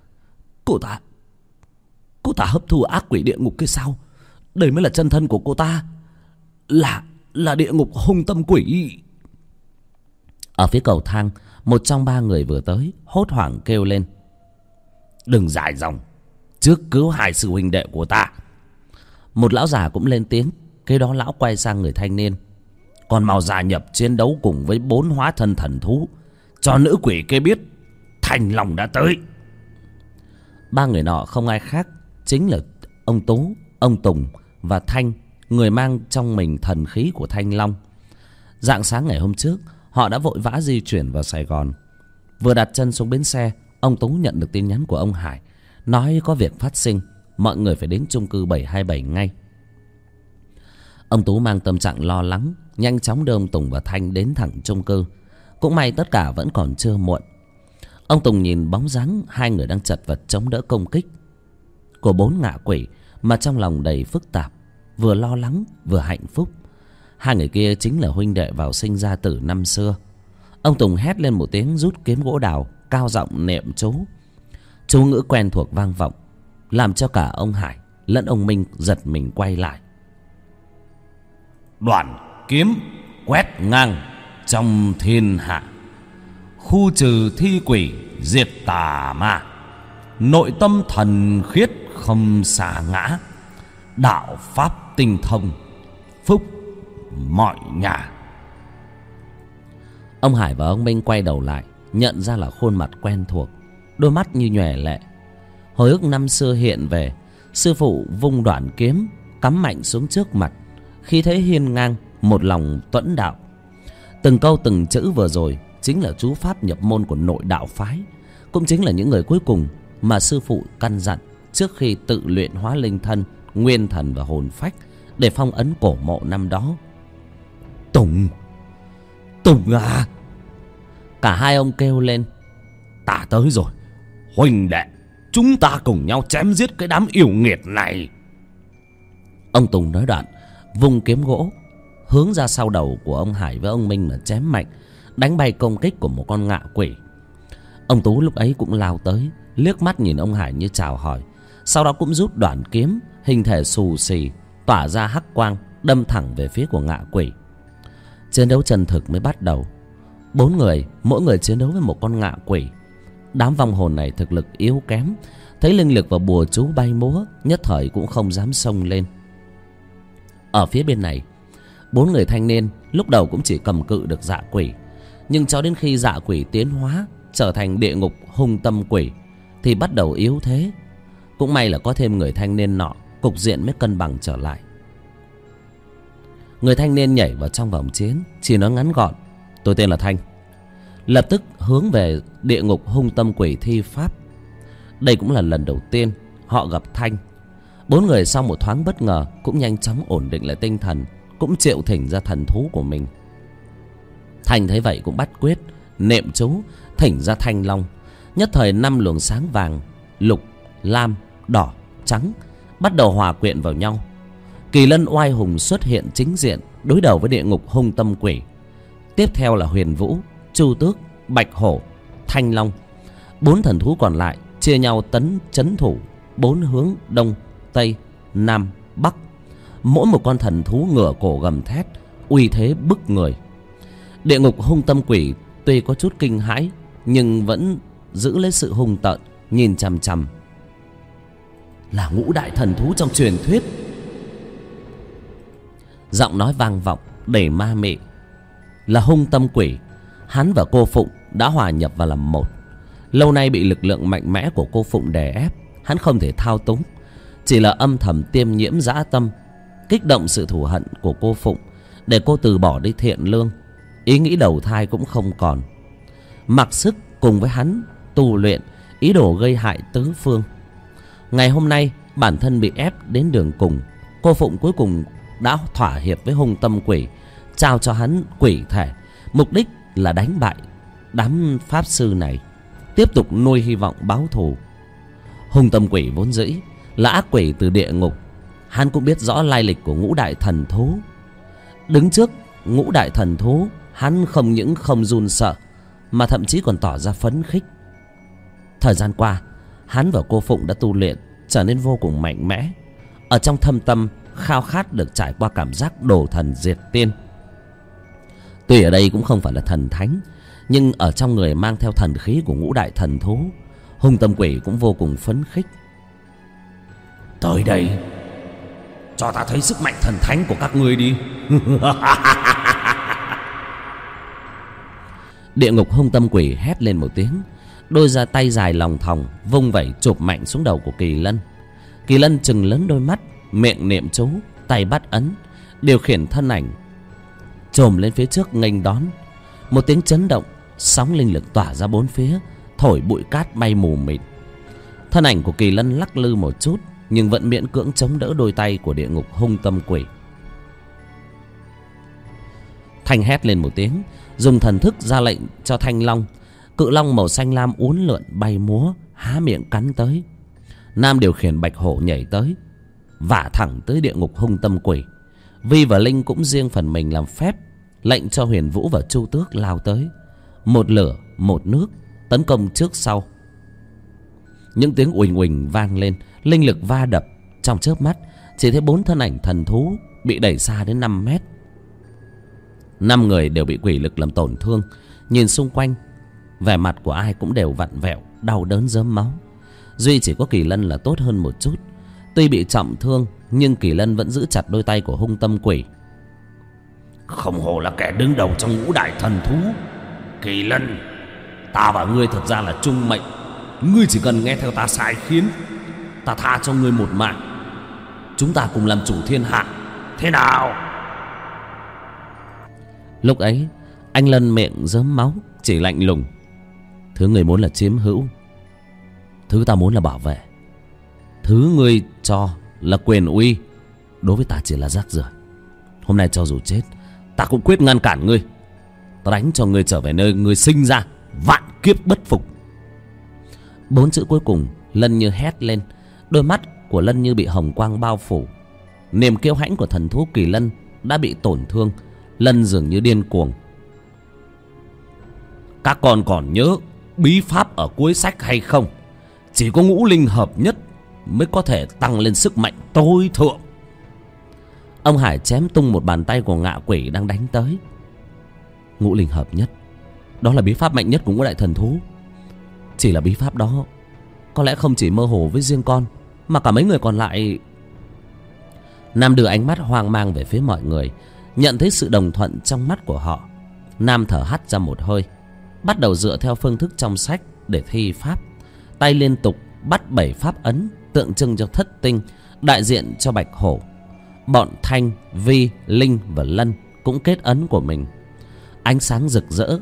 cô ta cô ta hấp thu ác quỷ địa ngục kia sao? Đây mới là chân thân của cô ta. Là là địa ngục hung tâm quỷ ở phía cầu thang, một trong ba người vừa tới, hốt hoảng kêu lên. Đừng dài dòng, trước cứu hai sư huynh đệ của ta. Một lão già cũng lên tiếng, kế đó lão quay sang người thanh niên. Còn mau gia nhập chiến đấu cùng với bốn hóa thân thần thú, cho nữ quỷ kia biết thành lòng đã tới. Ba người nọ không ai khác chính là ông tú, ông tùng và thanh, người mang trong mình thần khí của thanh long. Dạng sáng ngày hôm trước họ đã vội vã di chuyển vào sài gòn. Vừa đặt chân xuống bến xe, ông tú nhận được tin nhắn của ông hải, nói có việc phát sinh, mọi người phải đến chung cư bảy hai bảy ngay. Ông tú mang tâm trạng lo lắng, nhanh chóng đưa ông tùng và thanh đến thẳng chung cư. Cũng may tất cả vẫn còn chưa muộn. Ông tùng nhìn bóng dáng hai người đang chật vật chống đỡ công kích của bốn ngạ quỷ mà trong lòng đầy phức tạp, vừa lo lắng, vừa hạnh phúc hai người kia chính là huynh đệ vào sinh ra từ năm xưa. Ông tùng hét lên một tiếng rút kiếm gỗ đào, cao giọng niệm chú. Chú ngữ quen thuộc vang vọng, làm cho cả ông hải lẫn ông minh giật mình quay lại. Đoàn kiếm quét ngang trong thiên hạ, khu trừ thi quỷ diệt tà ma. Nội tâm thần khiết không xả ngã, đạo pháp tinh thông, phúc mọi nhà. Ông hải và ông minh quay đầu lại, nhận ra là khuôn mặt quen thuộc, đôi mắt như nhòe lệ hồi ức năm xưa hiện về, sư phụ vung đoạn kiếm, cắm mạnh xuống trước mặt khi thế hiên ngang, một lòng tuẫn đạo. Từng câu từng chữ vừa rồi chính là chú pháp nhập môn của nội đạo phái, cũng chính là những người cuối cùng mà sư phụ căn dặn trước khi tự luyện hóa linh thân, nguyên thần và hồn phách để phong ấn cổ mộ năm đó tùng. Tùng à? Cả hai ông kêu lên ta tới rồi. Huynh đệ chúng ta cùng nhau chém giết cái đám yêu nghiệt này. Ông tùng nói đoạn vung kiếm gỗ hướng ra sau đầu của ông hải với ông minh mà chém mạnh đánh bay công kích của một con ngạ quỷ. Ông tú lúc ấy cũng lao tới liếc mắt nhìn ông hải như chào hỏi sau đó cũng rút đoạn kiếm hình thể xù xì tỏa ra hắc quang đâm thẳng về phía của ngạ quỷ chiến đấu chân thực mới bắt đầu. Bốn người, mỗi người chiến đấu với một con ngạ quỷ. Đám vong hồn này thực lực yếu kém. Thấy linh lực và bùa chú bay múa, nhất thời cũng không dám xông lên. Ở phía bên này, bốn người thanh niên lúc đầu cũng chỉ cầm cự được dạ quỷ. Nhưng cho đến khi dạ quỷ tiến hóa, trở thành địa ngục hung tâm quỷ, thì bắt đầu yếu thế. Cũng may là có thêm người thanh niên nọ, cục diện mới cân bằng trở lại người thanh niên nhảy vào trong vòng chiến, chỉ nói ngắn gọn, tôi tên là thanh. Lập tức hướng về địa ngục hung tâm quỷ thi pháp. Đây cũng là lần đầu tiên họ gặp thanh. Bốn người sau một thoáng bất ngờ cũng nhanh chóng ổn định lại tinh thần, cũng triệu thỉnh ra thần thú của mình. Thanh thấy vậy cũng bắt quyết, niệm chú, thỉnh ra thanh long. Nhất thời năm luồng sáng vàng, lục, lam, đỏ, trắng bắt đầu hòa quyện vào nhau kỳ lân oai hùng xuất hiện chính diện, đối đầu với địa ngục hung tâm quỷ. Tiếp theo là huyền vũ, chu tước, bạch hổ, thanh long. Bốn thần thú còn lại chia nhau tấn, chấn thủ bốn hướng đông, tây, nam, bắc. Mỗi một con thần thú ngửa cổ gầm thét, uy thế bức người. Địa ngục hung tâm quỷ tuy có chút kinh hãi, nhưng vẫn giữ lấy sự hung tợn, nhìn chằm chằm. Là ngũ đại thần thú trong truyền thuyết giọng nói vang vọng đầy ma mị. Là hung tâm quỷ, hắn và cô phụng đã hòa nhập và làm một. Lâu nay bị lực lượng mạnh mẽ của cô phụng đè ép, hắn không thể thao túng. Chỉ là âm thầm tiêm nhiễm dã tâm, kích động sự thù hận của cô phụng để cô từ bỏ đi thiện lương. Ý nghĩ đầu thai cũng không còn. Mặc sức cùng với hắn tu luyện, ý đồ gây hại tứ phương. Ngày hôm nay, bản thân bị ép đến đường cùng, cô phụng cuối cùng đã thỏa hiệp với hung tâm quỷ, trao cho hắn quỷ thể. Mục đích là đánh bại đám pháp sư này, tiếp tục nuôi hy vọng báo thù. Hung tâm quỷ vốn dĩ là ác quỷ từ địa ngục. Hắn cũng biết rõ lai lịch của ngũ đại thần thú. Đứng trước ngũ đại thần thú, hắn không những không run sợ, mà thậm chí còn tỏ ra phấn khích. Thời gian qua, hắn và cô phụng đã tu luyện trở nên vô cùng mạnh mẽ. Ở trong thâm tâm khao khát được trải qua cảm giác đổ thần diệt tiên. Tuy ở đây cũng không phải là thần thánh nhưng ở trong người mang theo thần khí của ngũ đại thần thú hung tâm quỷ cũng vô cùng phấn khích. Tới đây cho ta thấy sức mạnh thần thánh của các ngươi đi. Địa ngục hung tâm quỷ hét lên một tiếng đôi ra tay dài lòng thòng vung vẩy chụp mạnh xuống đầu của kỳ lân. Kỳ lân chừng lớn đôi mắt miệng niệm chú, tay bắt ấn, điều khiển thân ảnh trồm lên phía trước nghênh đón. Một tiếng chấn động, sóng linh lực tỏa ra bốn phía, thổi bụi cát bay mù mịt. Thân ảnh của kỳ lân lắc lư một chút, nhưng vẫn miễn cưỡng chống đỡ đôi tay của địa ngục hung tâm quỷ. Thanh hét lên một tiếng, dùng thần thức ra lệnh cho thanh long. Cự long màu xanh lam uốn lượn bay múa, há miệng cắn tới. Nam điều khiển bạch hổ nhảy tới vả thẳng tới địa ngục hung tâm quỷ. Vi và linh cũng riêng phần mình làm phép, lệnh cho huyền vũ và chu tước lao tới. Một lửa, một nước, tấn công trước sau. Những tiếng uỳnh uỳnh vang lên, linh lực va đập. Trong chớp mắt, chỉ thấy bốn thân ảnh thần thú bị đẩy xa đến năm mét. Năm người đều bị quỷ lực làm tổn thương. Nhìn xung quanh, vẻ mặt của ai cũng đều vặn vẹo, đau đớn rớm máu. Duy chỉ có kỳ lân là tốt hơn một chút tuy bị trọng thương nhưng kỳ lân vẫn giữ chặt đôi tay của hung tâm quỷ. Không hồ là kẻ đứng đầu trong ngũ đại thần thú. Kỳ lân ta và ngươi thật ra là chung mệnh. Ngươi chỉ cần nghe theo ta sai khiến ta tha cho ngươi một mạng. Chúng ta cùng làm chủ thiên hạ. Thế nào? Lúc ấy anh lân miệng rớm máu chỉ lạnh lùng. Thứ người muốn là chiếm hữu thứ ta muốn là bảo vệ thứ ngươi cho là quyền uy đối với ta chỉ là rác rưởi. Hôm nay cho dù chết, ta cũng quyết ngăn cản ngươi. Ta đánh cho ngươi trở về nơi ngươi sinh ra, vạn kiếp bất phục. Bốn chữ cuối cùng, lân như hét lên. Đôi mắt của lân như bị hồng quang bao phủ. Niềm kiêu hãnh của thần thú kỳ lân đã bị tổn thương. Lân dường như điên cuồng. Các con còn nhớ bí pháp ở cuối sách hay không? Chỉ có ngũ linh hợp nhất mới có thể tăng lên sức mạnh tối thượng. Ông hải chém tung một bàn tay của ngạ quỷ đang đánh tới. Ngũ linh hợp nhất. Đó là bí pháp mạnh nhất của ngũ đại thần thú. Chỉ là bí pháp đó, có lẽ không chỉ mơ hồ với riêng con, mà cả mấy người còn lại. Nam đưa ánh mắt hoang mang về phía mọi người, nhận thấy sự đồng thuận trong mắt của họ. Nam thở hắt ra một hơi, bắt đầu dựa theo phương thức trong sách để thi pháp, tay liên tục bắt bảy pháp ấn tượng trưng cho thất tinh đại diện cho bạch hổ. Bọn thanh, vi, linh và lân cũng kết ấn của mình. Ánh sáng rực rỡ,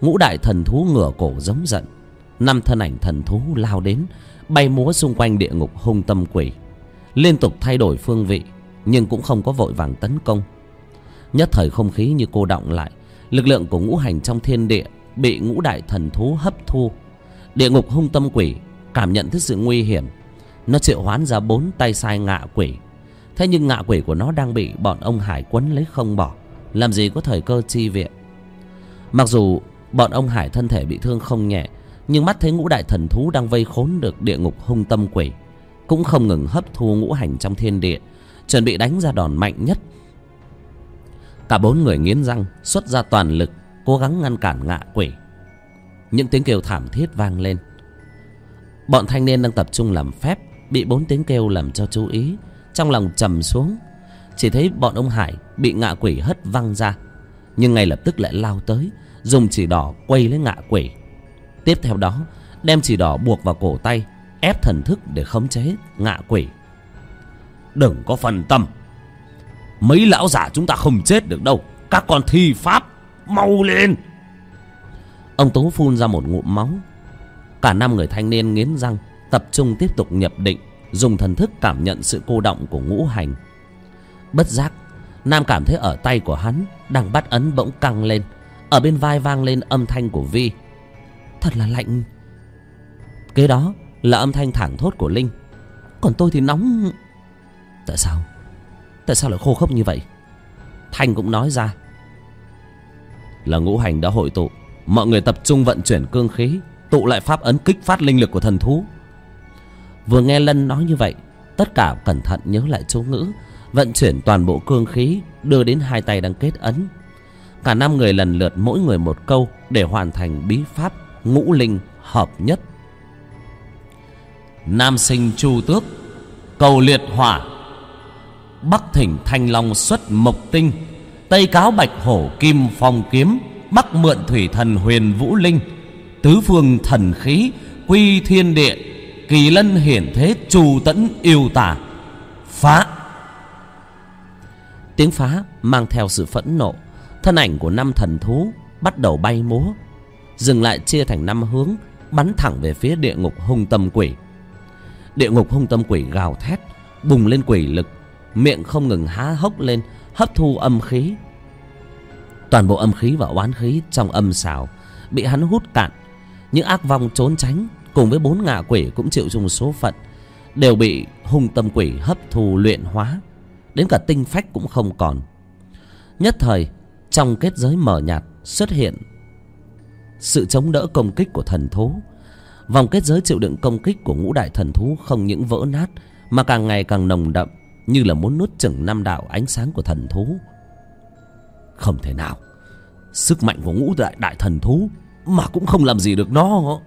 ngũ đại thần thú ngửa cổ giống giận. Năm thân ảnh thần thú lao đến, bay múa xung quanh địa ngục hung tâm quỷ. Liên tục thay đổi phương vị, nhưng cũng không có vội vàng tấn công. Nhất thời không khí như cô động lại, lực lượng của ngũ hành trong thiên địa bị ngũ đại thần thú hấp thu. Địa ngục hung tâm quỷ cảm nhận thấy sự nguy hiểm nó triệu hoán ra bốn tay sai ngạ quỷ. Thế nhưng ngạ quỷ của nó đang bị bọn ông hải quấn lấy không bỏ. Làm gì có thời cơ chi viện? Mặc dù bọn ông hải thân thể bị thương không nhẹ, nhưng mắt thấy ngũ đại thần thú đang vây khốn được địa ngục hung tâm quỷ, cũng không ngừng hấp thu ngũ hành trong thiên địa, chuẩn bị đánh ra đòn mạnh nhất. Cả bốn người nghiến răng, xuất ra toàn lực, cố gắng ngăn cản ngạ quỷ. Những tiếng kêu thảm thiết vang lên. Bọn thanh niên đang tập trung làm phép bị bốn tiếng kêu làm cho chú ý. Trong lòng trầm xuống. Chỉ thấy bọn ông hải bị ngạ quỷ hất văng ra. Nhưng ngay lập tức lại lao tới, dùng chỉ đỏ quay lấy ngạ quỷ. Tiếp theo đó, đem chỉ đỏ buộc vào cổ tay, ép thần thức để khống chế ngạ quỷ. Đừng có phần tâm. Mấy lão giả chúng ta không chết được đâu. Các con thi pháp, mau lên. Ông tú phun ra một ngụm máu. Cả năm người thanh niên nghiến răng tập trung tiếp tục nhập định, dùng thần thức cảm nhận sự cô động của ngũ hành. Bất giác, nam cảm thấy ở tay của hắn đang bắt ấn bỗng căng lên, ở bên vai vang lên âm thanh của vi. Thật là lạnh. Kế đó là âm thanh thảng thốt của linh. Còn tôi thì nóng. Tại sao? Tại sao lại khô khốc như vậy? Thanh cũng nói ra. Là ngũ hành đã hội tụ, mọi người tập trung vận chuyển cương khí, tụ lại pháp ấn kích phát linh lực của thần thú vừa nghe lân nói như vậy, tất cả cẩn thận nhớ lại chú ngữ, vận chuyển toàn bộ cương khí, đưa đến hai tay đang kết ấn. Cả năm người lần lượt mỗi người một câu để hoàn thành bí pháp ngũ linh hợp nhất. Nam sinh chu tước, cầu liệt hỏa. Bắc thỉnh thanh long xuất mộc tinh. Tây cáo bạch hổ kim phong kiếm. Bắc mượn thủy thần huyền vũ linh. Tứ phương thần khí, quy thiên địa kỳ lân hiển thế trù tẫn yêu tả phá. Tiếng phá mang theo sự phẫn nộ. Thân ảnh của năm thần thú bắt đầu bay múa. Dừng lại chia thành năm hướng, bắn thẳng về phía địa ngục hung tâm quỷ. Địa ngục hung tâm quỷ gào thét, bùng lên quỷ lực, miệng không ngừng há hốc lên, hấp thu âm khí. Toàn bộ âm khí và oán khí trong âm xào bị hắn hút cạn. Những ác vong trốn tránh cùng với bốn ngạ quỷ cũng chịu chung số phận, đều bị hung tâm quỷ hấp thu luyện hóa, đến cả tinh phách cũng không còn. Nhất thời, trong kết giới mờ nhạt xuất hiện sự chống đỡ công kích của thần thú. Vòng kết giới chịu đựng công kích của ngũ đại thần thú không những vỡ nát, mà càng ngày càng nồng đậm, như là muốn nuốt chửng năm đạo ánh sáng của thần thú. Không thể nào. Sức mạnh của ngũ đại đại thần thú Mà cũng không làm gì được nó.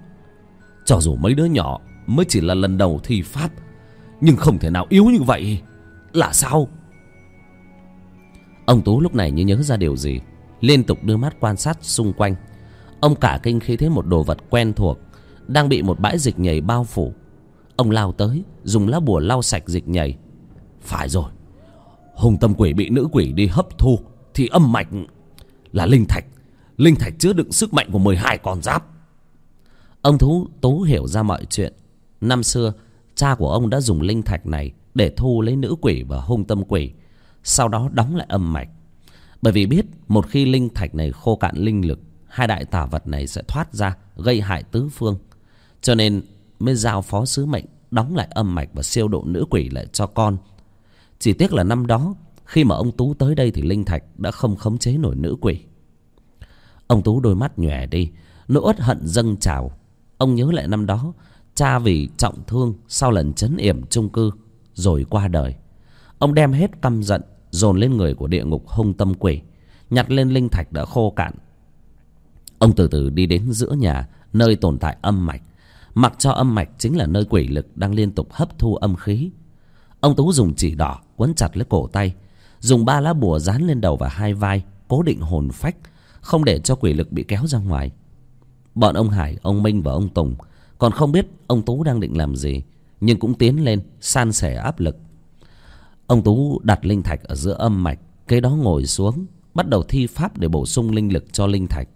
Cho dù mấy đứa nhỏ Mới chỉ là lần đầu thi pháp, Nhưng không thể nào yếu như vậy. Là sao? Ông Tú lúc này như nhớ ra điều gì, Liên tục đưa mắt quan sát xung quanh. Ông cả kinh khi thấy một đồ vật quen thuộc Đang bị một bãi dịch nhầy bao phủ. Ông lao tới, Dùng lá bùa lau sạch dịch nhầy. Phải rồi, Hùng tâm quỷ bị nữ quỷ đi hấp thu Thì âm mạch là linh thạch. Linh thạch chứa đựng sức mạnh của 12 con giáp. Ông Thú, Tú hiểu ra mọi chuyện. Năm xưa, Cha của ông đã dùng linh thạch này Để thu lấy nữ quỷ và hung tâm quỷ, Sau đó đóng lại âm mạch. Bởi vì biết một khi linh thạch này khô cạn linh lực, Hai đại tả vật này sẽ thoát ra, Gây hại tứ phương. Cho nên mới giao phó sứ mệnh Đóng lại âm mạch và siêu độ nữ quỷ lại cho con. Chỉ tiếc là năm đó, Khi mà ông Tú tới đây thì linh thạch Đã không khống chế nổi nữ quỷ. Ông Tú đôi mắt nhòe đi, Nỗi uất hận dâng trào. Ông nhớ lại năm đó, Cha vì trọng thương sau lần chấn yểm trung cư Rồi qua đời. Ông đem hết căm giận Dồn lên người của địa ngục hung tâm quỷ, Nhặt lên linh thạch đã khô cạn. Ông từ từ đi đến giữa nhà, Nơi tồn tại âm mạch. Mặc cho âm mạch chính là nơi quỷ lực Đang liên tục hấp thu âm khí. Ông Tú dùng chỉ đỏ quấn chặt lấy cổ tay, Dùng ba lá bùa dán lên đầu và hai vai, Cố định hồn phách, Không để cho quỷ lực bị kéo ra ngoài. Bọn ông Hải, ông Minh và ông Tùng. Còn không biết ông Tú đang định làm gì Nhưng cũng tiến lên san sẻ áp lực. Ông Tú đặt linh thạch ở giữa âm mạch Kế đó ngồi xuống Bắt đầu thi pháp để bổ sung linh lực cho linh thạch.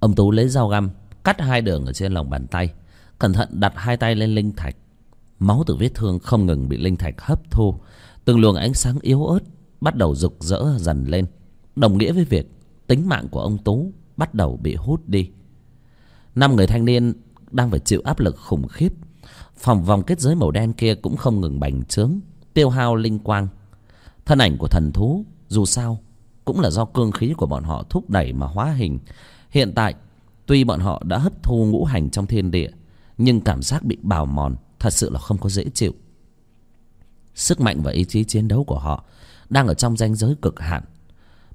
Ông Tú lấy dao găm Cắt hai đường ở trên lòng bàn tay Cẩn thận đặt hai tay lên linh thạch. Máu từ vết thương không ngừng bị linh thạch hấp thu Từng luồng ánh sáng yếu ớt Bắt đầu rực rỡ dần lên Đồng nghĩa với việc tính mạng của ông Tú Bắt đầu bị hút đi. Năm người thanh niên đang phải chịu áp lực khủng khiếp. Phòng vòng kết giới màu đen kia cũng không ngừng bành trướng, Tiêu hao linh quang. Thân ảnh của thần thú, Dù sao, Cũng là do cương khí của bọn họ thúc đẩy mà hóa hình. Hiện tại, Tuy bọn họ đã hấp thu ngũ hành trong thiên địa, Nhưng cảm giác bị bào mòn Thật sự là không có dễ chịu. Sức mạnh và ý chí chiến đấu của họ Đang ở trong ranh giới cực hạn.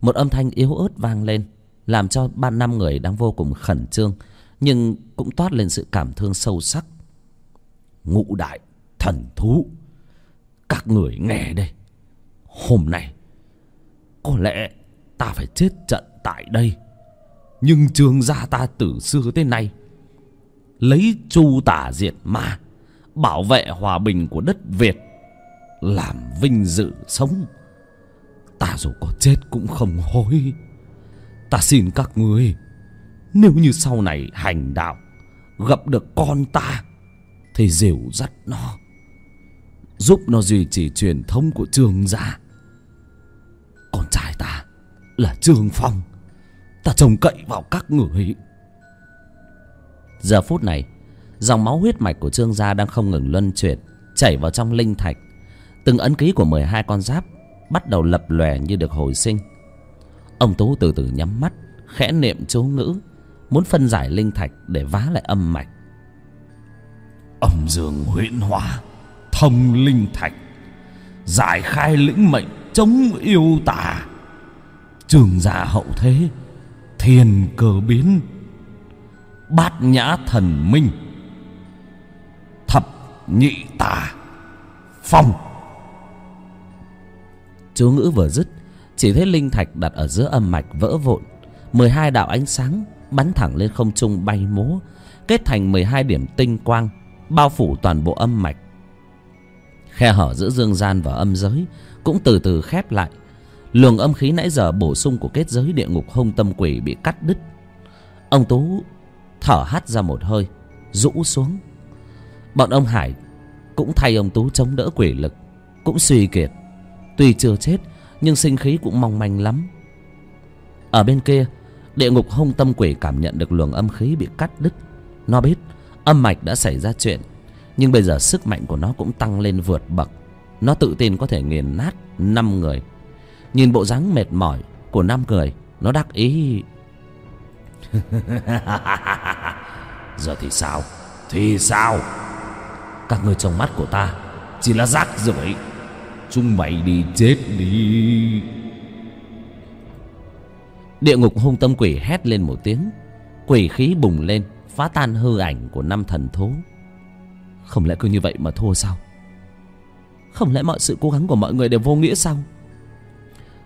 Một âm thanh yếu ớt vang lên. Làm cho ba năm người đang vô cùng khẩn trương, Nhưng cũng toát lên sự cảm thương sâu sắc. Ngũ đại thần thú, Các người nghe đây. Hôm nay, Có lẽ ta phải chết trận tại đây. Nhưng trường gia ta từ xưa tới nay Lấy chu tả diệt ma, Bảo vệ hòa bình của đất Việt, Làm vinh dự sống. Ta dù có chết cũng không hối. Ta xin các ngươi, Nếu như sau này hành đạo, Gặp được con ta, Thì dìu dắt nó, Giúp nó duy trì truyền thống của trương gia. Con trai ta là Trương Phong, Ta trông cậy vào các người Giờ phút này, Dòng máu huyết mạch của Trương Gia đang không ngừng luân chuyển, Chảy vào trong linh thạch. Từng ấn ký của 12 con giáp Bắt đầu lập lòe như được hồi sinh. Ông Tú từ từ nhắm mắt Khẽ niệm chú ngữ Muốn phân giải linh thạch để vá lại âm mạch. Âm dương huyễn hóa Thông linh thạch Giải khai lĩnh mệnh chống yêu tà. Trường gia hậu thế thiên cơ biến bát nhã thần minh thập nhị tà phong. Chú ngữ vừa dứt chỉ thấy linh thạch đặt ở giữa âm mạch vỡ vụn. Mười hai đạo ánh sáng bắn thẳng lên không trung bay múa, kết thành mười hai điểm tinh quang, bao phủ toàn bộ âm mạch. Khe hở giữa dương gian và âm giới cũng từ từ khép lại. Luồng âm khí nãy giờ bổ sung của kết giới địa ngục hung tâm quỷ bị cắt đứt. Ông tú thở hắt ra một hơi, rũ xuống. Bọn ông hải cũng thay ông tú chống đỡ quỷ lực, cũng suy kiệt. Tuy chưa chết nhưng sinh khí cũng mong manh lắm. Ở bên kia, địa ngục hung tâm quỷ cảm nhận được luồng âm khí bị cắt đứt. Nó biết âm mạch đã xảy ra chuyện, nhưng bây giờ sức mạnh của nó cũng tăng lên vượt bậc. Nó tự tin có thể nghiền nát năm người. Nhìn bộ dáng mệt mỏi của năm người, Nó đắc ý. Giờ thì sao? Thì sao? Các người trong mắt của ta Chỉ là rác rưởi. Chúng mày đi chết đi. Địa ngục hung tâm quỷ hét lên một tiếng. Quỷ khí bùng lên, phá tan hư ảnh của năm thần thú. Không lẽ cứ như vậy mà thua sao? Không lẽ mọi sự cố gắng của mọi người đều vô nghĩa sao?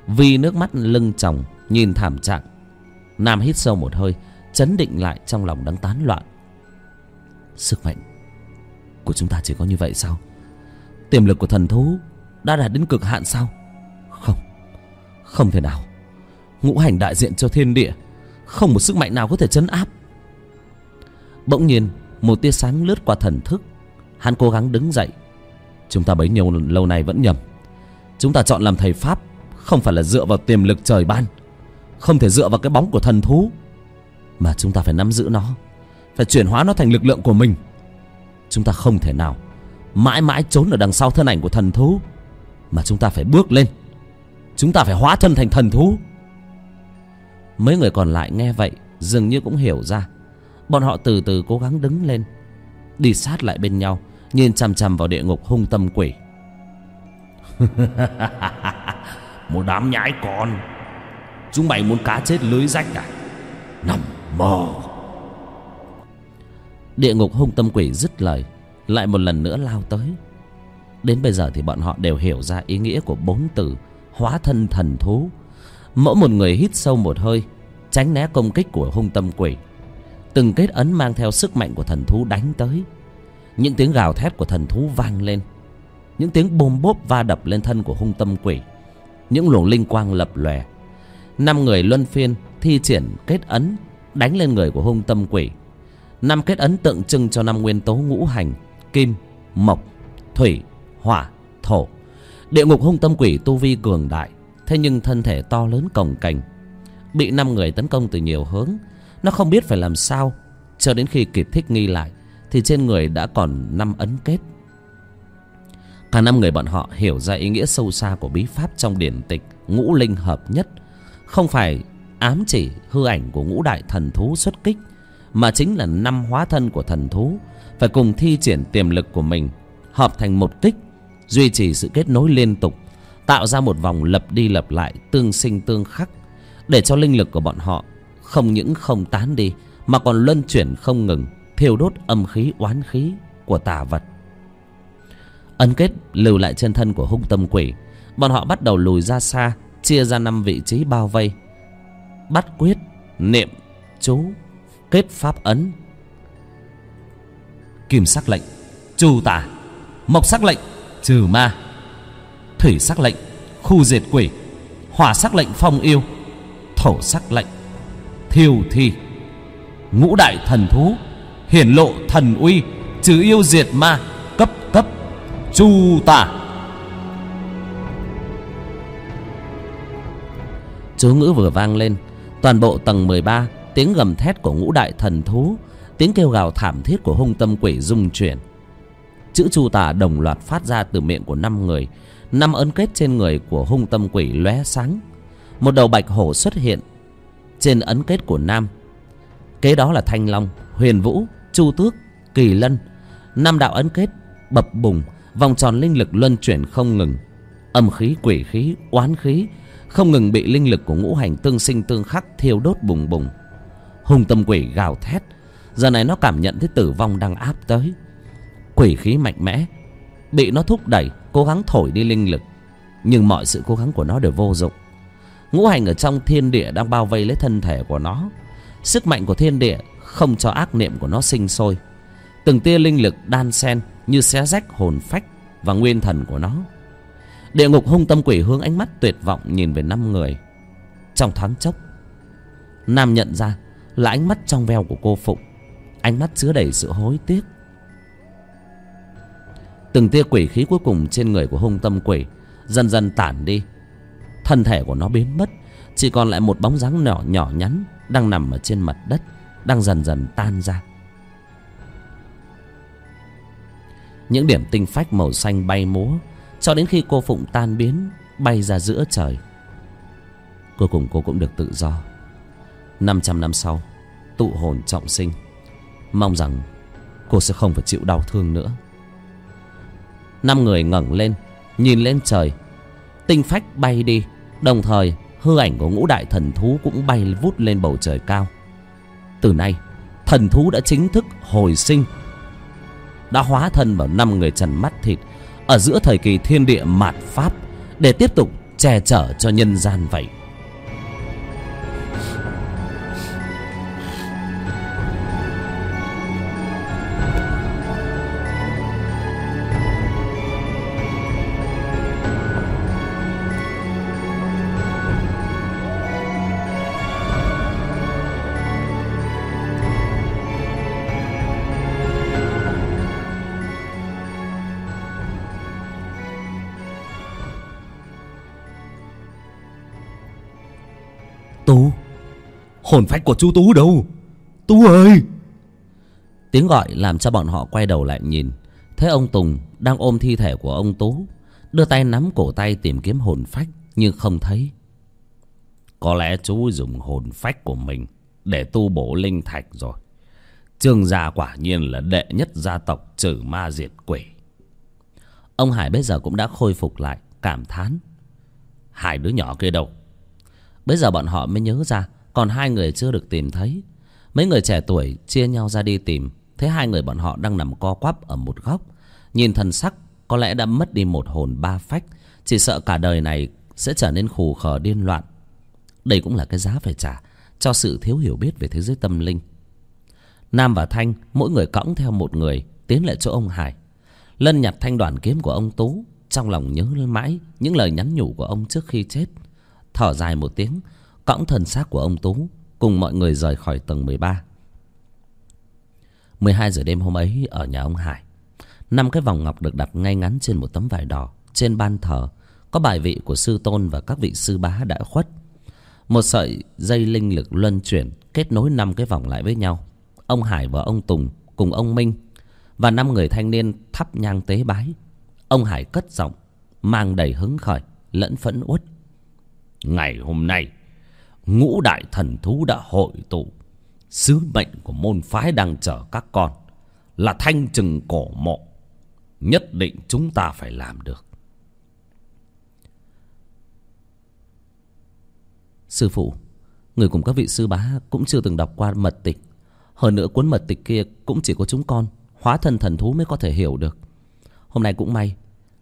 Vì nước mắt lưng tròng, nhìn thảm trạng. Nam hít sâu một hơi, chấn định lại trong lòng đang tán loạn. Sức mạnh của chúng ta chỉ có như vậy sao? Tiềm lực của thần thú đã đạt đến cực hạn sao? Không. Không thể nào. Ngũ hành đại diện cho thiên địa, không một sức mạnh nào có thể chấn áp. Bỗng nhiên, một tia sáng lướt qua thần thức. Hắn cố gắng đứng dậy. Chúng ta bấy nhiêu lâu nay vẫn nhầm. Chúng ta chọn làm thầy pháp, không phải là dựa vào tiềm lực trời ban. Không thể dựa vào cái bóng của thần thú. Mà chúng ta phải nắm giữ nó, phải chuyển hóa nó thành lực lượng của mình. Chúng ta không thể nào mãi mãi trốn ở đằng sau thân ảnh của thần thú mà chúng ta phải bước lên. Chúng ta phải hóa thân thành thần thú. Mấy người còn lại nghe vậy dường như cũng hiểu ra. Bọn họ từ từ cố gắng đứng lên đi sát lại bên nhau nhìn chằm chằm vào địa ngục hung tâm quỷ. Một đám nhãi con chúng mày muốn cá chết lưới rách à? Nằm mơ. Địa ngục hung tâm quỷ dứt lời lại một lần nữa lao tới đến bây giờ thì bọn họ đều hiểu ra ý nghĩa của bốn từ, hóa thân thần thú. Mỗi một người hít sâu một hơi, tránh né công kích của hung tâm quỷ. Từng kết ấn mang theo sức mạnh của thần thú đánh tới. Những tiếng gào thét của thần thú vang lên. Những tiếng bôm bốp va đập lên thân của hung tâm quỷ. Những luồng linh quang lập lòe. Năm người luân phiên thi triển kết ấn, đánh lên người của hung tâm quỷ. Năm kết ấn tượng trưng cho năm nguyên tố ngũ hành, kim, mộc, thủy hỏa thổ. Địa ngục hung tâm quỷ tu vi cường đại thế nhưng thân thể to lớn cồng cành, bị năm người tấn công từ nhiều hướng nó không biết phải làm sao. Cho đến khi kịp thích nghi lại thì trên người đã còn năm ấn kết. Cả năm người bọn họ hiểu ra ý nghĩa sâu xa của bí pháp trong điển tịch ngũ linh hợp nhất. Không phải ám chỉ hư ảnh của ngũ đại thần thú xuất kích mà chính là năm hóa thân của thần thú phải cùng thi triển tiềm lực của mình hợp thành một kích duy trì sự kết nối liên tục, tạo ra một vòng lập đi lập lại tương sinh tương khắc, để cho linh lực của bọn họ không những không tán đi, mà còn luân chuyển không ngừng, thiêu đốt âm khí, oán khí của tà vật. Ấn kết lưu lại trên thân của hung tâm quỷ, bọn họ bắt đầu lùi ra xa, chia ra năm vị trí bao vây. Bắt quyết, niệm, chú, kết pháp ấn. Kim sắc lệnh trù tả. Mộc sắc lệnh trừ ma. Thủy sắc lệnh, khu diệt quỷ. Hỏa sắc lệnh, phong yêu. Thổ sắc lệnh, thiêu thi. Ngũ đại thần thú, hiển lộ thần uy, trừ yêu diệt ma, cấp cấp, chu tả chú ngữ vừa vang lên, toàn bộ tầng 13 tiếng gầm thét của ngũ đại thần thú, tiếng kêu gào thảm thiết của hung tâm quỷ rung chuyển chữ chu tả đồng loạt phát ra từ miệng của năm người. Năm ấn kết trên người của hung tâm quỷ lóe sáng. Một đầu bạch hổ xuất hiện trên ấn kết của nam. Kế đó là thanh long, huyền vũ, chu tước, kỳ lân. Năm đạo ấn kết bập bùng, vòng tròn linh lực luân chuyển không ngừng. Âm khí, quỷ khí, oán khí không ngừng bị linh lực của ngũ hành tương sinh tương khắc thiêu đốt bùng bùng. Hung tâm quỷ gào thét. Giờ này nó cảm nhận thấy tử vong đang áp tới quỷ khí mạnh mẽ. Bị nó thúc đẩy, cố gắng thổi đi linh lực. Nhưng mọi sự cố gắng của nó đều vô dụng. Ngũ hành ở trong thiên địa đang bao vây lấy thân thể của nó. Sức mạnh của thiên địa không cho ác niệm của nó sinh sôi. Từng tia linh lực đan sen như xé rách hồn phách và nguyên thần của nó. Địa ngục hung tâm quỷ hướng ánh mắt tuyệt vọng nhìn về năm người. Trong thoáng chốc, nam nhận ra là ánh mắt trong veo của cô phụng. Ánh mắt chứa đầy sự hối tiếc từng tia quỷ khí cuối cùng trên người của hung tâm quỷ dần dần tản đi. Thân thể của nó biến mất, chỉ còn lại một bóng dáng nhỏ nhỏ nhắn đang nằm ở trên mặt đất, đang dần dần tan ra. Những điểm tinh phách màu xanh bay múa cho đến khi cô phụng tan biến, bay ra giữa trời. Cuối cùng cô cũng được tự do. Năm trăm năm sau, tụ hồn trọng sinh. Mong rằng cô sẽ không phải chịu đau thương nữa năm người ngẩng lên, nhìn lên trời. Tinh phách bay đi, đồng thời hư ảnh của ngũ đại thần thú cũng bay vút lên bầu trời cao. Từ nay, thần thú đã chính thức hồi sinh. Đã hóa thân vào năm người trần mắt thịt ở giữa thời kỳ thiên địa mạt pháp để tiếp tục che chở cho nhân gian vậy. Hồn phách của chú Tú đâu. Tú ơi! Tiếng gọi làm cho bọn họ quay đầu lại nhìn. Thấy ông tùng đang ôm thi thể của ông tú, đưa tay nắm cổ tay tìm kiếm hồn phách, nhưng không thấy. Có lẽ chú dùng hồn phách của mình Để tu bổ linh thạch rồi. Trương gia quả nhiên là đệ nhất gia tộc trừ ma diệt quỷ. Ông hải bây giờ cũng đã khôi phục lại cảm thán. Hai đứa nhỏ kia đâu? Bây giờ bọn họ mới nhớ ra còn hai người chưa được tìm thấy. Mấy người trẻ tuổi chia nhau ra đi tìm. Thấy hai người bọn họ đang nằm co quắp ở một góc. Nhìn thần sắc, có lẽ đã mất đi một hồn ba phách. Chỉ sợ cả đời này sẽ trở nên khù khờ điên loạn. Đây cũng là cái giá phải trả cho sự thiếu hiểu biết về thế giới tâm linh. Nam và thanh, mỗi người cõng theo một người, tiến lại chỗ ông hải. Lân nhặt thanh đoàn kiếm của ông tú, trong lòng nhớ mãi những lời nhắn nhủ của ông trước khi chết. Thở dài một tiếng cõng thần xác của ông tú, cùng mọi người rời khỏi tầng mười ba. mười hai giờ đêm hôm ấy, ở nhà ông hải, năm cái vòng ngọc được đặt ngay ngắn trên một tấm vải đỏ, trên ban thờ, có bài vị của sư tôn và các vị sư bá đã khuất. Một sợi dây linh lực luân chuyển, kết nối năm cái vòng lại với nhau, ông hải và ông tùng cùng ông minh và năm người thanh niên thắp nhang tế bái. Ông hải cất giọng, mang đầy hứng khởi, lẫn phẫn uất. Ngày hôm nay Ngũ đại thần thú đã hội tụ. Sứ mệnh của môn phái đang chờ các con Là thanh trừng cổ mộ. Nhất định chúng ta phải làm được. Sư phụ, người cùng các vị sư bá cũng chưa từng đọc qua mật tịch. Hơn nữa cuốn mật tịch kia cũng chỉ có chúng con, hóa thân thần thú mới có thể hiểu được. Hôm nay cũng may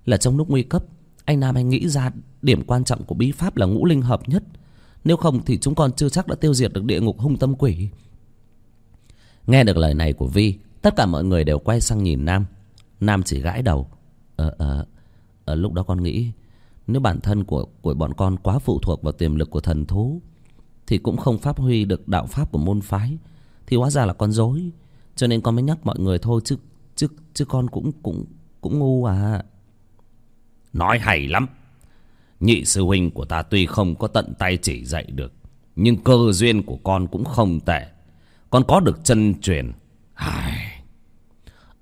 là trong lúc nguy cấp, anh nam anh nghĩ ra điểm quan trọng của bí pháp là ngũ linh hợp nhất nếu không thì chúng con chưa chắc đã tiêu diệt được địa ngục hung tâm quỷ. Nghe được lời này của vi, tất cả mọi người đều quay sang nhìn nam. Nam chỉ gãi đầu. Ờ ờ ở lúc đó con nghĩ, nếu bản thân của của bọn con quá phụ thuộc vào tiềm lực của thần thú, thì cũng không phát huy được đạo pháp của môn phái, thì hóa ra là con dối. Cho nên con mới nhắc mọi người thôi chứ chứ chứ con cũng cũng cũng ngu à. Nói hay lắm. Nhị sư huynh của ta tuy không có tận tay chỉ dạy được, Nhưng cơ duyên của con cũng không tệ. Con có được chân truyền. Ai...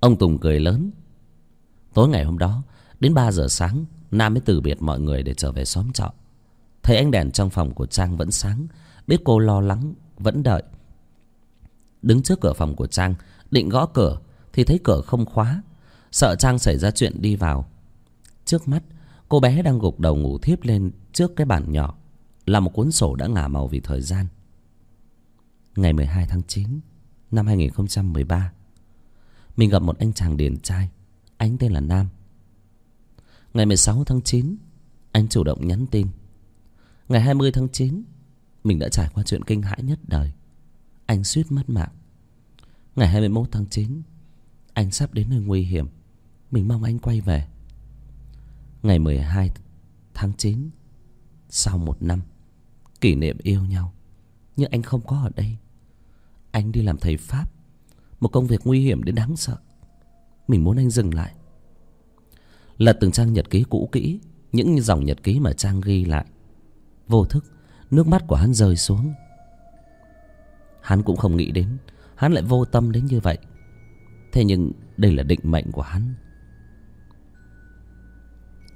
ông tùng cười lớn. Tối ngày hôm đó, đến ba giờ sáng, nam mới từ biệt mọi người để trở về xóm trọ. Thấy ánh đèn trong phòng của trang vẫn sáng, biết cô lo lắng, vẫn đợi. Đứng trước cửa phòng của trang, định gõ cửa, thì thấy cửa không khóa. Sợ trang xảy ra chuyện đi vào. Trước mắt cô bé đang gục đầu ngủ thiếp lên trước cái bàn nhỏ, là một cuốn sổ đã ngả màu vì thời gian. Ngày mười hai tháng chín năm hai nghìn không trăm mười ba, mình gặp một anh chàng điển trai, anh tên là nam. Ngày mười sáu tháng chín, anh chủ động nhắn tin. Ngày hai mươi tháng chín, mình đã trải qua chuyện kinh hãi nhất đời. Anh suýt mất mạng. Ngày hai mươi mốt tháng chín, anh sắp đến nơi nguy hiểm, mình mong anh quay về ngày mười hai tháng chín, sau một năm kỷ niệm yêu nhau, nhưng anh không có ở đây. Anh đi làm thầy pháp, một công việc nguy hiểm đến đáng sợ. Mình muốn anh dừng lại. Lật từng trang nhật ký cũ kỹ, những dòng nhật ký mà trang ghi lại. Vô thức, nước mắt của hắn rơi xuống. Hắn cũng không nghĩ đến, hắn lại vô tâm đến như vậy. Thế nhưng đây là định mệnh của hắn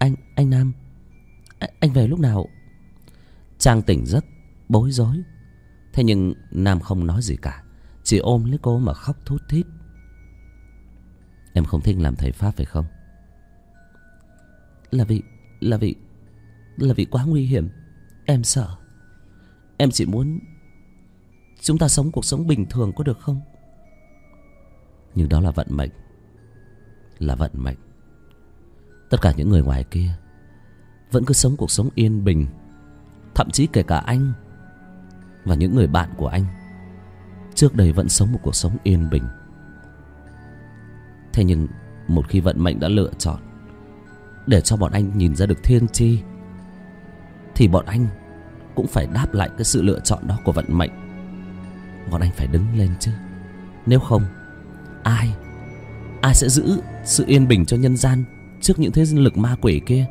anh anh nam anh, anh về lúc nào? Trang tỉnh giấc bối rối. Thế nhưng nam không nói gì cả chỉ ôm lấy cô mà khóc thút thít. Em không thích làm thầy pháp phải không? Là vì là vì là vì quá nguy hiểm. Em sợ. Em chỉ muốn Chúng ta sống cuộc sống bình thường có được không? Nhưng đó là vận mệnh. Là vận mệnh. Tất cả những người ngoài kia Vẫn cứ sống cuộc sống yên bình, Thậm chí kể cả anh Và những người bạn của anh. Trước đây vẫn sống một cuộc sống yên bình. Thế nhưng Một khi vận mệnh đã lựa chọn Để cho bọn anh nhìn ra được thiên chi Thì bọn anh Cũng phải đáp lại cái sự lựa chọn đó của vận mệnh. Bọn anh phải đứng lên chứ. Nếu không, Ai Ai sẽ giữ sự yên bình cho nhân gian? Trước những thế lực ma quỷ kia.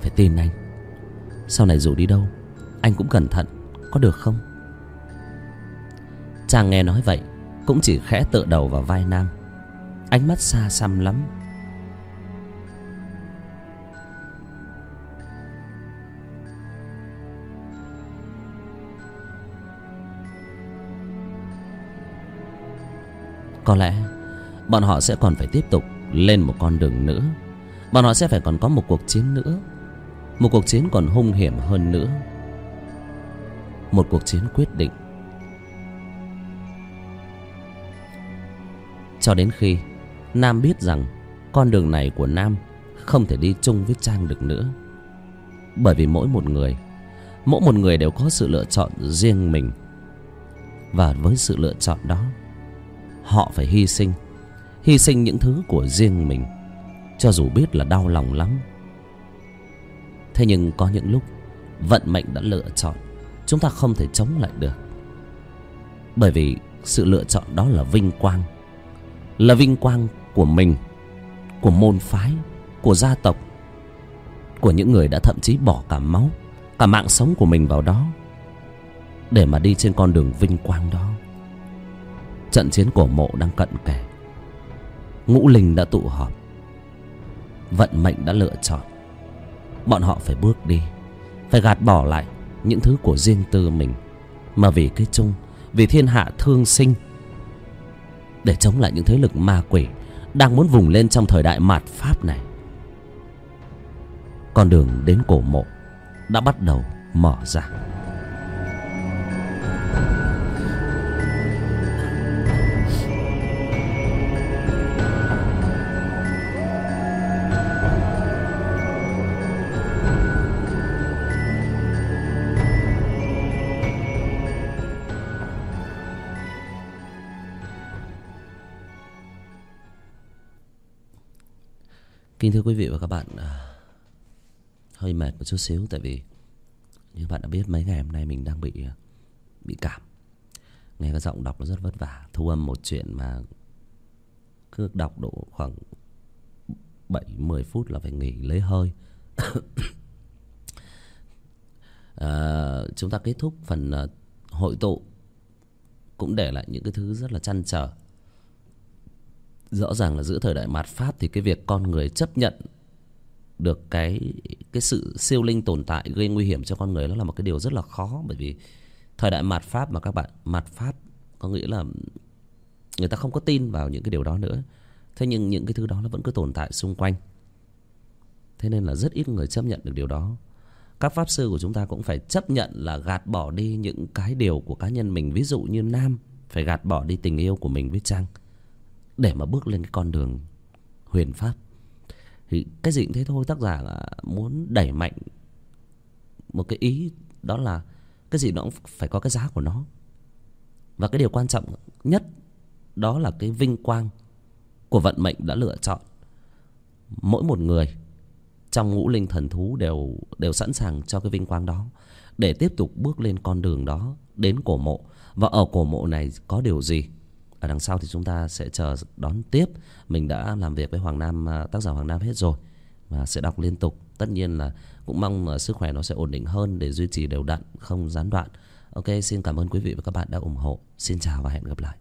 Phải tin anh. Sau này dù đi đâu, Anh cũng cẩn thận, Có được không? Chàng nghe nói vậy, Cũng chỉ khẽ tựa đầu vào vai Nam. Ánh mắt xa xăm lắm. Có lẽ Bọn họ sẽ còn phải tiếp tục Lên một con đường nữa. Bọn họ sẽ phải còn có một cuộc chiến nữa. Một cuộc chiến còn hung hiểm hơn nữa. Một cuộc chiến quyết định. Cho đến khi Nam biết rằng Con đường này của Nam Không thể đi chung với Trang được nữa. Bởi vì mỗi một người, Mỗi một người đều có sự lựa chọn riêng mình. Và với sự lựa chọn đó, Họ phải hy sinh Hy sinh những thứ của riêng mình, Cho dù biết là đau lòng lắm. Thế nhưng có những lúc, Vận mệnh đã lựa chọn, Chúng ta không thể chống lại được. Bởi vì sự lựa chọn đó là vinh quang, Là vinh quang của mình, Của môn phái, Của gia tộc, Của những người đã thậm chí bỏ cả máu, Cả mạng sống của mình vào đó, Để mà đi trên con đường vinh quang đó. Trận chiến cổ mộ đang cận kề. Ngũ linh đã tụ họp. Vận mệnh đã lựa chọn. Bọn họ phải bước đi, Phải gạt bỏ lại những thứ của riêng tư mình. Mà vì cái chung, Vì thiên hạ thương sinh, Để chống lại những thế lực ma quỷ Đang muốn vùng lên trong thời đại mạt Pháp này. Con đường đến cổ mộ Đã bắt đầu mở ra. Kính thưa quý vị và các bạn à, Hơi mệt một chút xíu Tại vì như bạn đã biết mấy ngày hôm nay mình đang bị à, bị cảm. Nghe cái giọng đọc nó rất vất vả Thu âm một chuyện mà Cứ đọc độ khoảng 7-10 phút là phải nghỉ lấy hơi. À, Chúng ta kết thúc phần uh, hội tụ Cũng để lại những cái thứ rất là chăn trở rõ ràng là giữa thời đại mạt pháp thì cái việc con người chấp nhận được cái cái sự siêu linh tồn tại gây nguy hiểm cho con người đó là một cái điều rất là khó. Bởi vì thời đại mạt pháp mà các bạn, mạt pháp có nghĩa là người ta không có tin vào những cái điều đó nữa. Thế nhưng những cái thứ đó nó vẫn cứ tồn tại xung quanh. Thế nên là rất ít người chấp nhận được điều đó. Các pháp sư của chúng ta cũng phải chấp nhận là gạt bỏ đi những cái điều của cá nhân mình. Ví dụ như nam phải gạt bỏ đi tình yêu của mình với trang để mà bước lên cái con đường huyền pháp. Thì cái gì cũng thế thôi, tác giả là muốn đẩy mạnh một cái ý đó là cái gì nó cũng phải có cái giá của nó. Và cái điều quan trọng nhất đó là cái vinh quang của vận mệnh đã lựa chọn. Mỗi một người trong ngũ linh thần thú đều đều sẵn sàng cho cái vinh quang đó để tiếp tục bước lên con đường đó đến cổ mộ. Và ở cổ mộ này có điều gì? Ở đằng sau thì chúng ta sẽ chờ đón tiếp. Mình đã làm việc với hoàng nam à, tác giả hoàng nam hết rồi và sẽ đọc liên tục. Tất nhiên là cũng mong sức khỏe nó sẽ ổn định hơn để duy trì đều đặn, không gián đoạn. Ok, xin cảm ơn quý vị và các bạn đã ủng hộ. Xin chào và hẹn gặp lại.